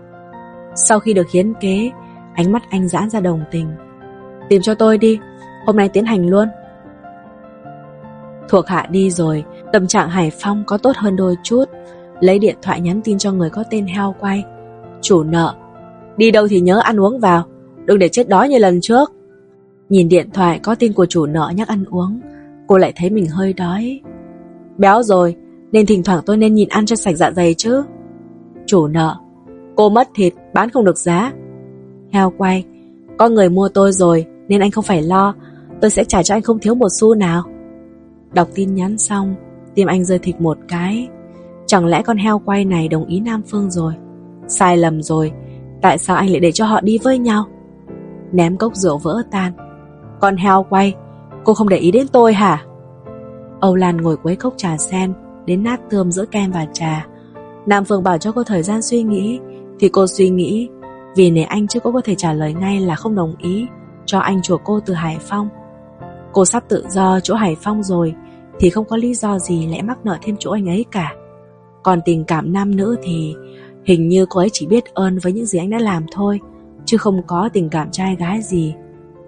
Sau khi được hiến kế, ánh mắt anh giãn ra đồng tình. Tìm cho tôi đi, hôm nay tiến hành luôn. Thuộc hạ đi rồi, tâm trạng Hải Phong có tốt hơn đôi chút. Lấy điện thoại nhắn tin cho người có tên heo quay Chủ nợ Đi đâu thì nhớ ăn uống vào Đừng để chết đói như lần trước Nhìn điện thoại có tin của chủ nợ nhắc ăn uống. Cô lại thấy mình hơi đói. Béo rồi, Nên thỉnh thoảng tôi nên nhìn ăn cho sạch dạ dày chứ. Chủ nợ Cô mất thịt, bán không được giá. Heo quay, Có người mua tôi rồi, Nên anh không phải lo. Tôi sẽ trả cho anh không thiếu một xu nào. Đọc tin nhắn xong, Tim anh rơi thịt một cái. Chẳng lẽ con heo quay này đồng ý Nam Phương rồi? Sai lầm rồi, Tại sao anh lại để cho họ đi với nhau? Ném cốc rượu vỡ tan. Con heo quay. Cô không để ý đến tôi hả? Âu Lan ngồi quấy cốc trà sen, Đến nát thơm giữa kem và trà. Nam Phương bảo cho cô thời gian suy nghĩ, Thì cô suy nghĩ, Vì nếu anh chưa có có thể trả lời ngay là không đồng ý Cho anh chuộc cô từ Hải Phong. Cô sắp tự do chỗ Hải Phong rồi, Thì không có lý do gì lẽ mắc nợ thêm chỗ anh ấy cả. Còn tình cảm nam nữ thì Hình như cô ấy chỉ biết ơn với những gì anh đã làm thôi, Chứ không có tình cảm trai gái gì.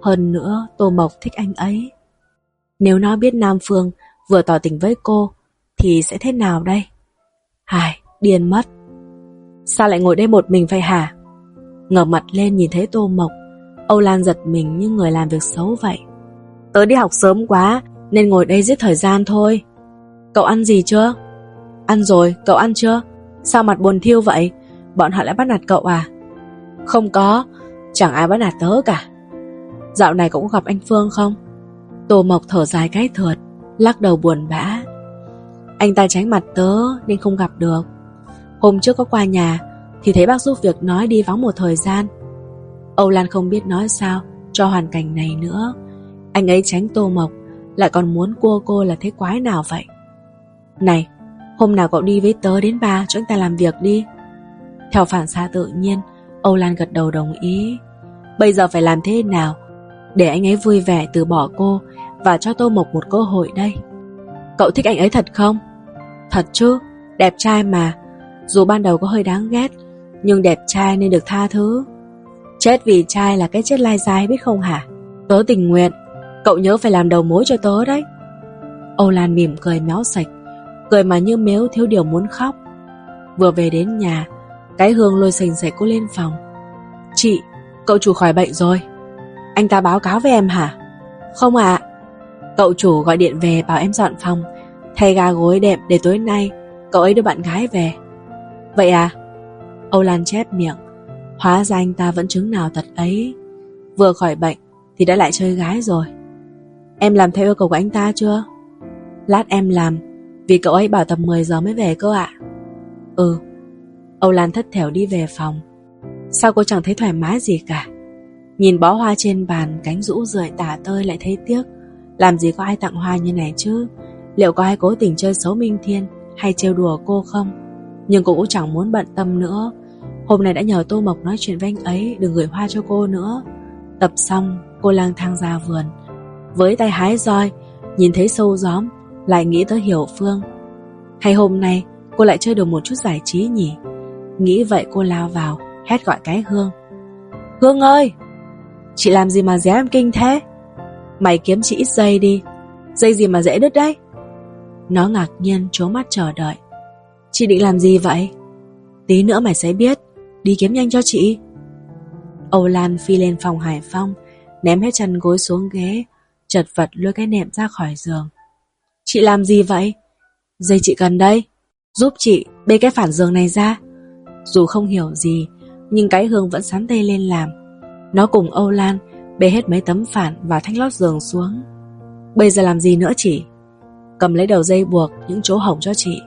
Hơn nữa Tô Mộc thích anh ấy. Nếu nó biết Nam Phương vừa tỏ tình với cô Thì sẽ thế nào đây? Hài, điên mất. Sao lại ngồi đây một mình vậy hả? Ngờ mặt lên nhìn thấy Tô Mộc. Âu Lan giật mình như người làm việc xấu vậy. Tớ đi học sớm quá Nên ngồi đây giết thời gian thôi. Cậu ăn gì chưa? Ăn rồi, cậu ăn chưa? Sao mặt buồn thiêu vậy? Bọn họ lại bắt nạt cậu à? Không có, chẳng ai bắt nạt tớ cả. Dạo này cũng gặp anh Phương không? Tô Mộc thở dài cái thượt, Lắc đầu buồn bã. Anh ta tránh mặt tớ nên không gặp được. Hôm trước có qua nhà Thì thấy bác giúp việc nói đi vắng một thời gian. Âu Lan không biết nói sao Cho hoàn cảnh này nữa. Anh ấy tránh Tô Mộc, Lại còn muốn cua cô là thế quái nào vậy? Này, Hôm nào cậu đi với tớ đến ba cho anh ta làm việc đi. Theo phản xạ tự nhiên, Âu Lan gật đầu đồng ý. Bây giờ phải làm thế nào để anh ấy vui vẻ từ bỏ cô Và cho Tô Mộc một cơ hội đây. Cậu thích anh ấy thật không? Thật chứ Đẹp trai mà. Dù ban đầu có hơi đáng ghét Nhưng đẹp trai nên được tha thứ. Chết vì trai là cái chết lai dai biết không hả? Tớ tình nguyện Cậu nhớ phải làm đầu mối cho tớ đấy. Âu Lan mỉm cười méo sạch Cười mà như mếu thiếu điều muốn khóc. Vừa về đến nhà Cái hương lôi sành sạch cô lên phòng. Chị, cậu chủ khỏi bệnh rồi. Anh ta báo cáo với em hả? Không ạ. Cậu chủ gọi điện về bảo em dọn phòng, Thay ga gối đệm để tối nay Cậu ấy đưa bạn gái về. Vậy à? Âu Lan chép miệng. Hóa ra anh ta vẫn chứng nào thật ấy. Vừa khỏi bệnh Thì đã lại chơi gái rồi. Em làm theo yêu cầu của anh ta chưa? Lát em làm, vì cậu ấy bảo tầm 10 giờ mới về cơ ạ. Ừ. Âu Lan thất thểu đi về phòng. Sao cô chẳng thấy thoải mái gì cả? Nhìn bó hoa trên bàn, Cánh rũ rượi tả tơi lại thấy tiếc. Làm gì có ai tặng hoa như này chứ? Liệu có ai cố tình chơi xấu Minh Thiên Hay trêu đùa cô không? Nhưng cô cũng chẳng muốn bận tâm nữa. Hôm nay đã nhờ Tô Mộc nói chuyện với anh ấy Đừng gửi hoa cho cô nữa. Tập xong, cô lang thang ra vườn. Với tay hái roi, Nhìn thấy sâu gióm, lại nghĩ tới Hiểu Phương. Hay hôm nay, cô lại chơi được một chút giải trí nhỉ? Nghĩ vậy cô lao vào, Hét gọi cái Hương. Hương ơi! Chị làm gì mà dé em kinh thế? Mày kiếm chị ít dây đi. Dây gì mà dễ đứt đấy? Nó ngạc nhiên, trố mắt chờ đợi. Chị định làm gì vậy? Tí nữa mày sẽ biết. Đi kiếm nhanh cho chị. Âu Lan phi lên phòng Hải Phong, Ném hết chân gối xuống ghế, Chật vật lôi cái nệm ra khỏi giường. Chị làm gì vậy? Dây chị cần đây. Giúp chị bê cái phản giường này ra. Dù không hiểu gì, Nhưng cái hương vẫn sắn tay lên làm. Nó cùng Âu Lan Bê hết mấy tấm phản và thanh lót giường xuống. Bây giờ làm gì nữa chị? Cầm lấy đầu dây buộc Những chỗ hỏng cho chị.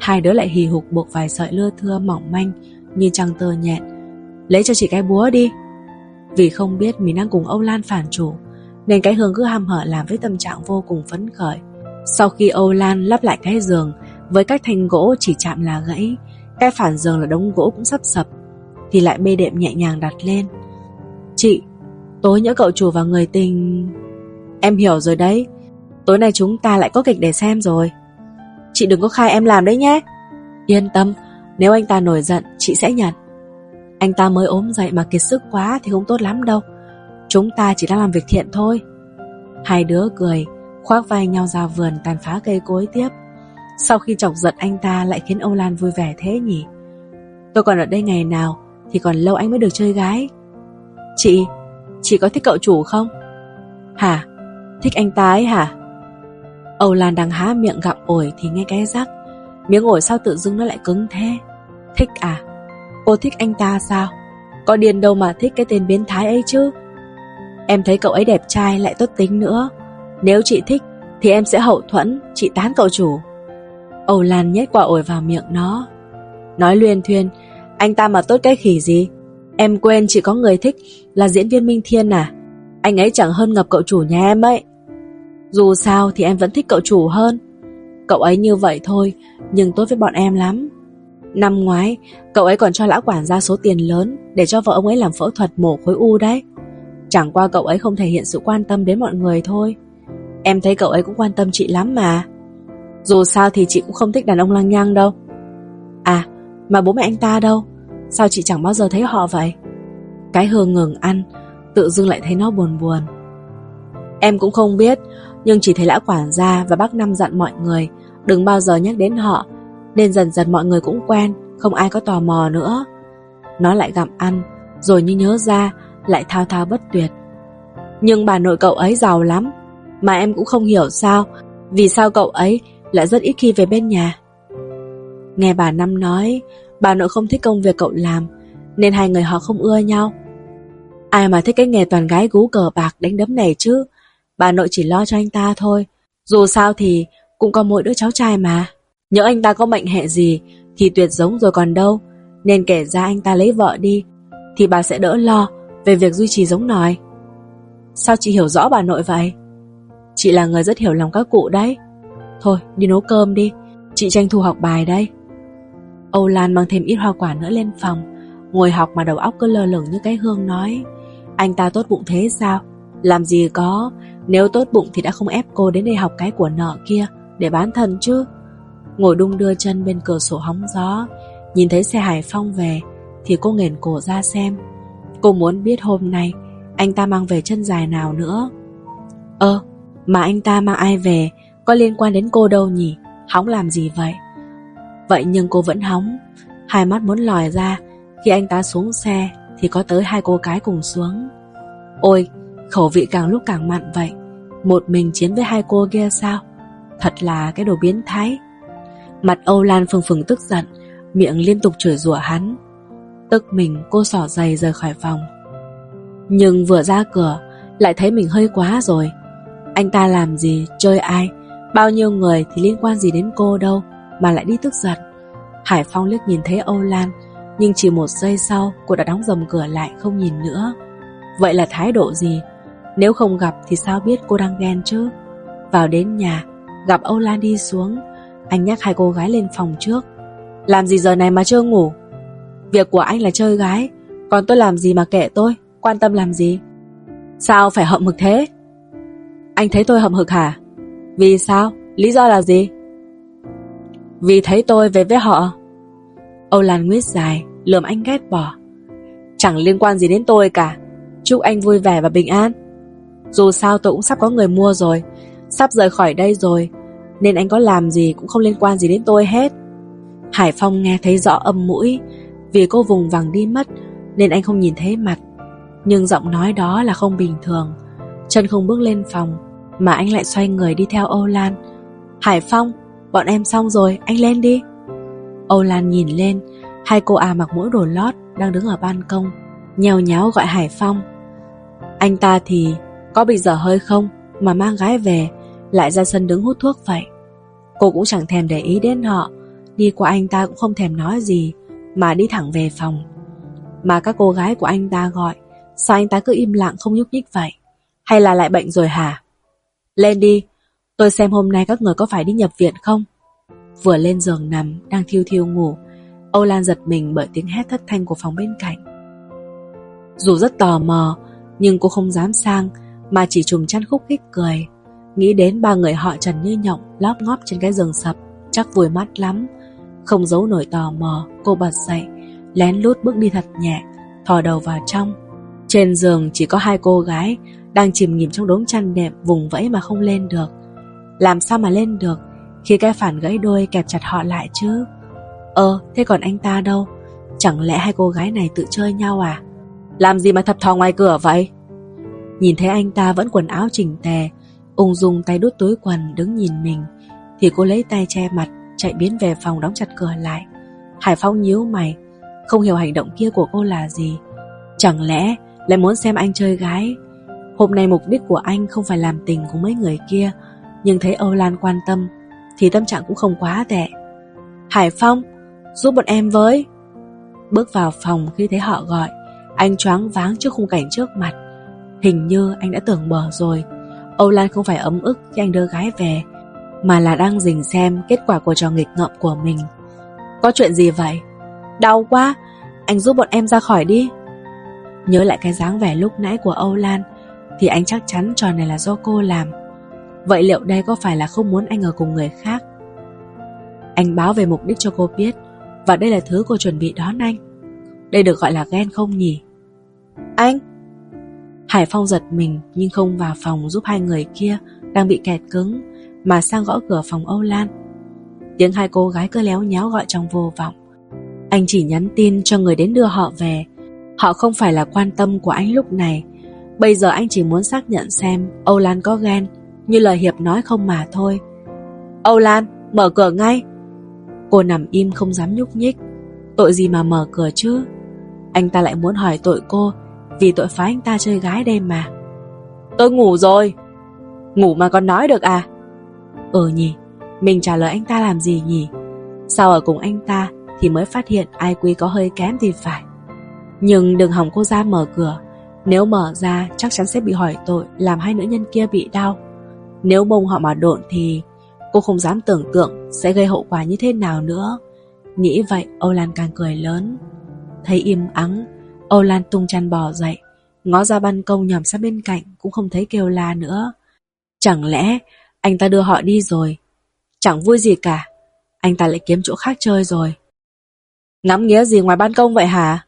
Hai đứa lại hì hục buộc vài sợi lưa thưa mỏng manh Như trăng tơ nhẹn. Lấy cho chị cái búa đi. Vì không biết mình đang cùng Âu Lan phản chủ Nên cái hương cứ ham hở làm với tâm trạng vô cùng phấn khởi. Sau khi Âu Lan lắp lại cái giường với các thanh gỗ chỉ chạm là gãy, cái phản giường là đống gỗ cũng sắp sập, thì lại bê đệm nhẹ nhàng đặt lên. Chị, tối nhớ cậu chủ và người tình... Em hiểu rồi đấy, tối nay chúng ta lại có kịch để xem rồi. Chị đừng có khai em làm đấy nhé. Yên tâm, nếu anh ta nổi giận, chị sẽ nhận. Anh ta mới ốm dậy mà kiệt sức quá thì không tốt lắm đâu. Chúng ta chỉ đang làm việc thiện thôi. Hai đứa cười, khoác vai nhau ra vườn tàn phá cây cối tiếp. Sau khi chọc giận anh ta lại khiến Âu Lan vui vẻ thế nhỉ? Tôi còn ở đây ngày nào thì còn lâu anh mới được chơi gái. Chị, chị có thích cậu chủ không? Hả? Thích anh ta ấy hả? Âu Lan đang há miệng gặm ổi thì nghe cái rắc. Miếng ổi sao tự dưng nó lại cứng thế? Thích à? Cô thích anh ta sao? Có điên đâu mà thích cái tên biến thái ấy chứ? Em thấy cậu ấy đẹp trai lại tốt tính nữa. Nếu chị thích Thì em sẽ hậu thuẫn Chị tán cậu chủ. Âu Lan nhét quả ổi vào miệng nó. Nói luyên thuyên Anh ta mà tốt cái khỉ gì? Em quên chỉ có người thích là diễn viên Minh Thiên à? Anh ấy chẳng hơn ngập cậu chủ nhà em ấy. Dù sao thì em vẫn thích cậu chủ hơn. Cậu ấy như vậy thôi, Nhưng tốt với bọn em lắm. Năm ngoái, cậu ấy còn cho lão quản gia số tiền lớn Để cho vợ ông ấy làm phẫu thuật mổ khối u đấy. Chẳng qua cậu ấy không thể hiện sự quan tâm đến mọi người thôi. Em thấy cậu ấy cũng quan tâm chị lắm mà. Dù sao thì chị cũng không thích đàn ông lăng nhăng đâu. À mà bố mẹ anh ta đâu? Sao chị chẳng bao giờ thấy họ vậy? Cái hương ngừng ăn, Tự dưng lại thấy nó buồn buồn. Em cũng không biết, Nhưng chỉ thấy lão quản gia và bác Năm dặn mọi người, Đừng bao giờ nhắc đến họ, Nên dần dần mọi người cũng quen, Không ai có tò mò nữa. Nó lại gặm ăn, Rồi như nhớ ra, Lại thao thao bất tuyệt. Nhưng bà nội cậu ấy giàu lắm, Mà em cũng không hiểu sao, Vì sao cậu ấy lại rất ít khi về bên nhà. Nghe bà Năm nói Bà nội không thích công việc cậu làm, Nên hai người họ không ưa nhau. Ai mà thích cái nghề toàn gái gú cờ bạc đánh đấm này chứ? Bà nội chỉ lo cho anh ta thôi. Dù sao thì cũng có mỗi đứa cháu trai mà. Nhớ anh ta có mệnh hệ gì Thì tuyệt giống rồi còn đâu. Nên kể ra anh ta lấy vợ đi, Thì bà sẽ đỡ lo Về việc duy trì giống nòi. Sao chị hiểu rõ bà nội vậy? Chị là người rất hiểu lòng các cụ đấy. Thôi, đi nấu cơm đi. Chị tranh thủ học bài đây. Âu Lan mang thêm ít hoa quả nữa lên phòng, Ngồi học mà đầu óc cứ lơ lửng như cái hương nói. Anh ta tốt bụng thế sao? Làm gì có? Nếu tốt bụng thì đã không ép cô đến đây học cái của nợ kia, Để bán thân chứ. Ngồi đung đưa chân bên cửa sổ hóng gió, Nhìn thấy xe Hải Phong về, Thì cô nghển cổ ra xem. Cô muốn biết hôm nay, Anh ta mang về chân dài nào nữa? Ơ, Mà anh ta mang ai về? Có liên quan đến cô đâu nhỉ? Hóng làm gì vậy? Vậy nhưng cô vẫn hóng. Hai mắt muốn lòi ra. Khi anh ta xuống xe Thì có tới hai cô gái cùng xuống. Ôi khẩu vị càng lúc càng mặn vậy. Một mình chiến với hai cô kia sao? Thật là cái đồ biến thái. Mặt Âu Lan phừng phừng tức giận Miệng liên tục chửi rủa hắn. Tức mình cô sỏ giày rời khỏi phòng. Nhưng vừa ra cửa Lại thấy mình hơi quá rồi. Anh ta làm gì, chơi ai? Bao nhiêu người thì liên quan gì đến cô đâu? Mà lại đi tức giận. Hải Phong liếc nhìn thấy Âu Lan, Nhưng chỉ một giây sau cô đã đóng dầm cửa lại không nhìn nữa. Vậy là thái độ gì? Nếu không gặp thì sao biết cô đang ghen chứ? Vào đến nhà, Gặp Âu Lan đi xuống. Anh nhắc hai cô gái lên phòng trước. Làm gì giờ này mà chưa ngủ? Việc của anh là chơi gái, Còn tôi làm gì mà kệ tôi? Quan tâm làm gì? Sao phải hậm hực thế? Anh thấy tôi hậm hực hả? Vì sao? Lý do là gì? Vì thấy tôi về với họ. Âu Lan nguyết dài, Lườm anh ghét bỏ. Chẳng liên quan gì đến tôi cả. Chúc anh vui vẻ và bình an. Dù sao tôi cũng sắp có người mua rồi. Sắp rời khỏi đây rồi, Nên anh có làm gì cũng không liên quan gì đến tôi hết. Hải Phong nghe thấy rõ âm mũi. Vì cô vùng vằng đi mất, Nên anh không nhìn thấy mặt. Nhưng giọng nói đó là không bình thường. Chân không bước lên phòng, Mà anh lại xoay người đi theo Âu Lan. Hải Phong Bọn em xong rồi, anh lên đi. Âu Lan nhìn lên, Hai cô à mặc mỗi đồ lót Đang đứng ở ban công Nhèo nháo gọi Hải Phong. Anh ta thì có bị dở hơi không Mà mang gái về, Lại ra sân đứng hút thuốc vậy? Cô cũng chẳng thèm để ý đến họ, Đi qua anh ta cũng không thèm nói gì, Mà đi thẳng về phòng. Mà các cô gái của anh ta gọi, Sao anh ta cứ im lặng không nhúc nhích vậy? Hay là lại bệnh rồi hả? Lên đi Tôi xem hôm nay các người có phải đi nhập viện không? Vừa lên giường nằm, Đang thiêu thiêu ngủ, Âu Lan giật mình bởi tiếng hét thất thanh của phòng bên cạnh. Dù rất tò mò, Nhưng cô không dám sang, Mà chỉ trùm chăn khúc khích cười. Nghĩ đến ba người họ trần như nhộng Lóp ngóp trên cái giường sập, Chắc vui mắt lắm. Không giấu nổi tò mò, Cô bật dậy, Lén lút bước đi thật nhẹ, Thò đầu vào trong. Trên giường chỉ có hai cô gái Đang chìm nghỉm trong đống chăn đẹp Vùng vẫy mà không lên được. Làm sao mà lên được? Khi cái phản gãy đôi kẹp chặt họ lại chứ? Ơ thế còn anh ta đâu? Chẳng lẽ hai cô gái này tự chơi nhau à? Làm gì mà thập thò ngoài cửa vậy? Nhìn thấy anh ta vẫn quần áo chỉnh tề, Ung dung tay đút túi quần đứng nhìn mình, Thì cô lấy tay che mặt, Chạy biến về phòng đóng chặt cửa lại. Hải Phong nhíu mày, Không hiểu hành động kia của cô là gì. Chẳng lẽ lại muốn xem anh chơi gái? Hôm nay mục đích của anh Không phải làm tình của mấy người kia nhưng thấy Âu Lan quan tâm, Thì tâm trạng cũng không quá tệ. Hải Phong, Giúp bọn em với. Bước vào phòng khi thấy họ gọi, Anh choáng váng trước khung cảnh trước mặt. Hình như anh đã tưởng bờ rồi. Âu Lan không phải ấm ức khi anh đưa gái về, Mà là đang dình xem kết quả của trò nghịch ngợm của mình. Có chuyện gì vậy? Đau quá, Anh giúp bọn em ra khỏi đi. Nhớ lại cái dáng vẻ lúc nãy của Âu Lan, Thì anh chắc chắn trò này là do cô làm. Vậy liệu đây có phải là không muốn anh ở cùng người khác Anh báo về mục đích cho cô biết Và đây là thứ cô chuẩn bị đón anh Đây được gọi là ghen không nhỉ Anh Hải Phong giật mình nhưng không vào phòng giúp hai người kia đang bị kẹt cứng mà sang gõ cửa phòng Âu Lan. Tiếng hai cô gái cứ léo nhéo gọi trong vô vọng. Anh chỉ nhắn tin cho người đến đưa họ về. Họ không phải là quan tâm của anh lúc này. Bây giờ anh chỉ muốn xác nhận xem Âu Lan có ghen như lời Hiệp nói không mà thôi. Âu Lan, mở cửa ngay. Cô nằm im không dám nhúc nhích. Tội gì mà mở cửa chứ? Anh ta lại muốn hỏi tội cô vì tội phá anh ta chơi gái đêm mà Tôi ngủ rồi Ngủ mà còn nói được à Ừ nhỉ Mình trả lời anh ta làm gì nhỉ Sao ở cùng anh ta Thì mới phát hiện ai quy có hơi kém thì phải Nhưng đừng hỏng cô ra mở cửa Nếu mở ra chắc chắn sẽ bị hỏi tội Làm hai nữ nhân kia bị đau nếu bông họ mà độn thì Cô không dám tưởng tượng Sẽ gây hậu quả như thế nào nữa Nghĩ vậy Âu Lan càng cười lớn Thấy im ắng Âu Lan tung chăn bò dậy, ngó ra ban công nhòm sát bên cạnh cũng không thấy kêu la nữa. Chẳng lẽ anh ta đưa họ đi rồi? Chẳng vui gì cả, anh ta lại kiếm chỗ khác chơi rồi. Ngắm nghĩa gì ngoài ban công vậy hả?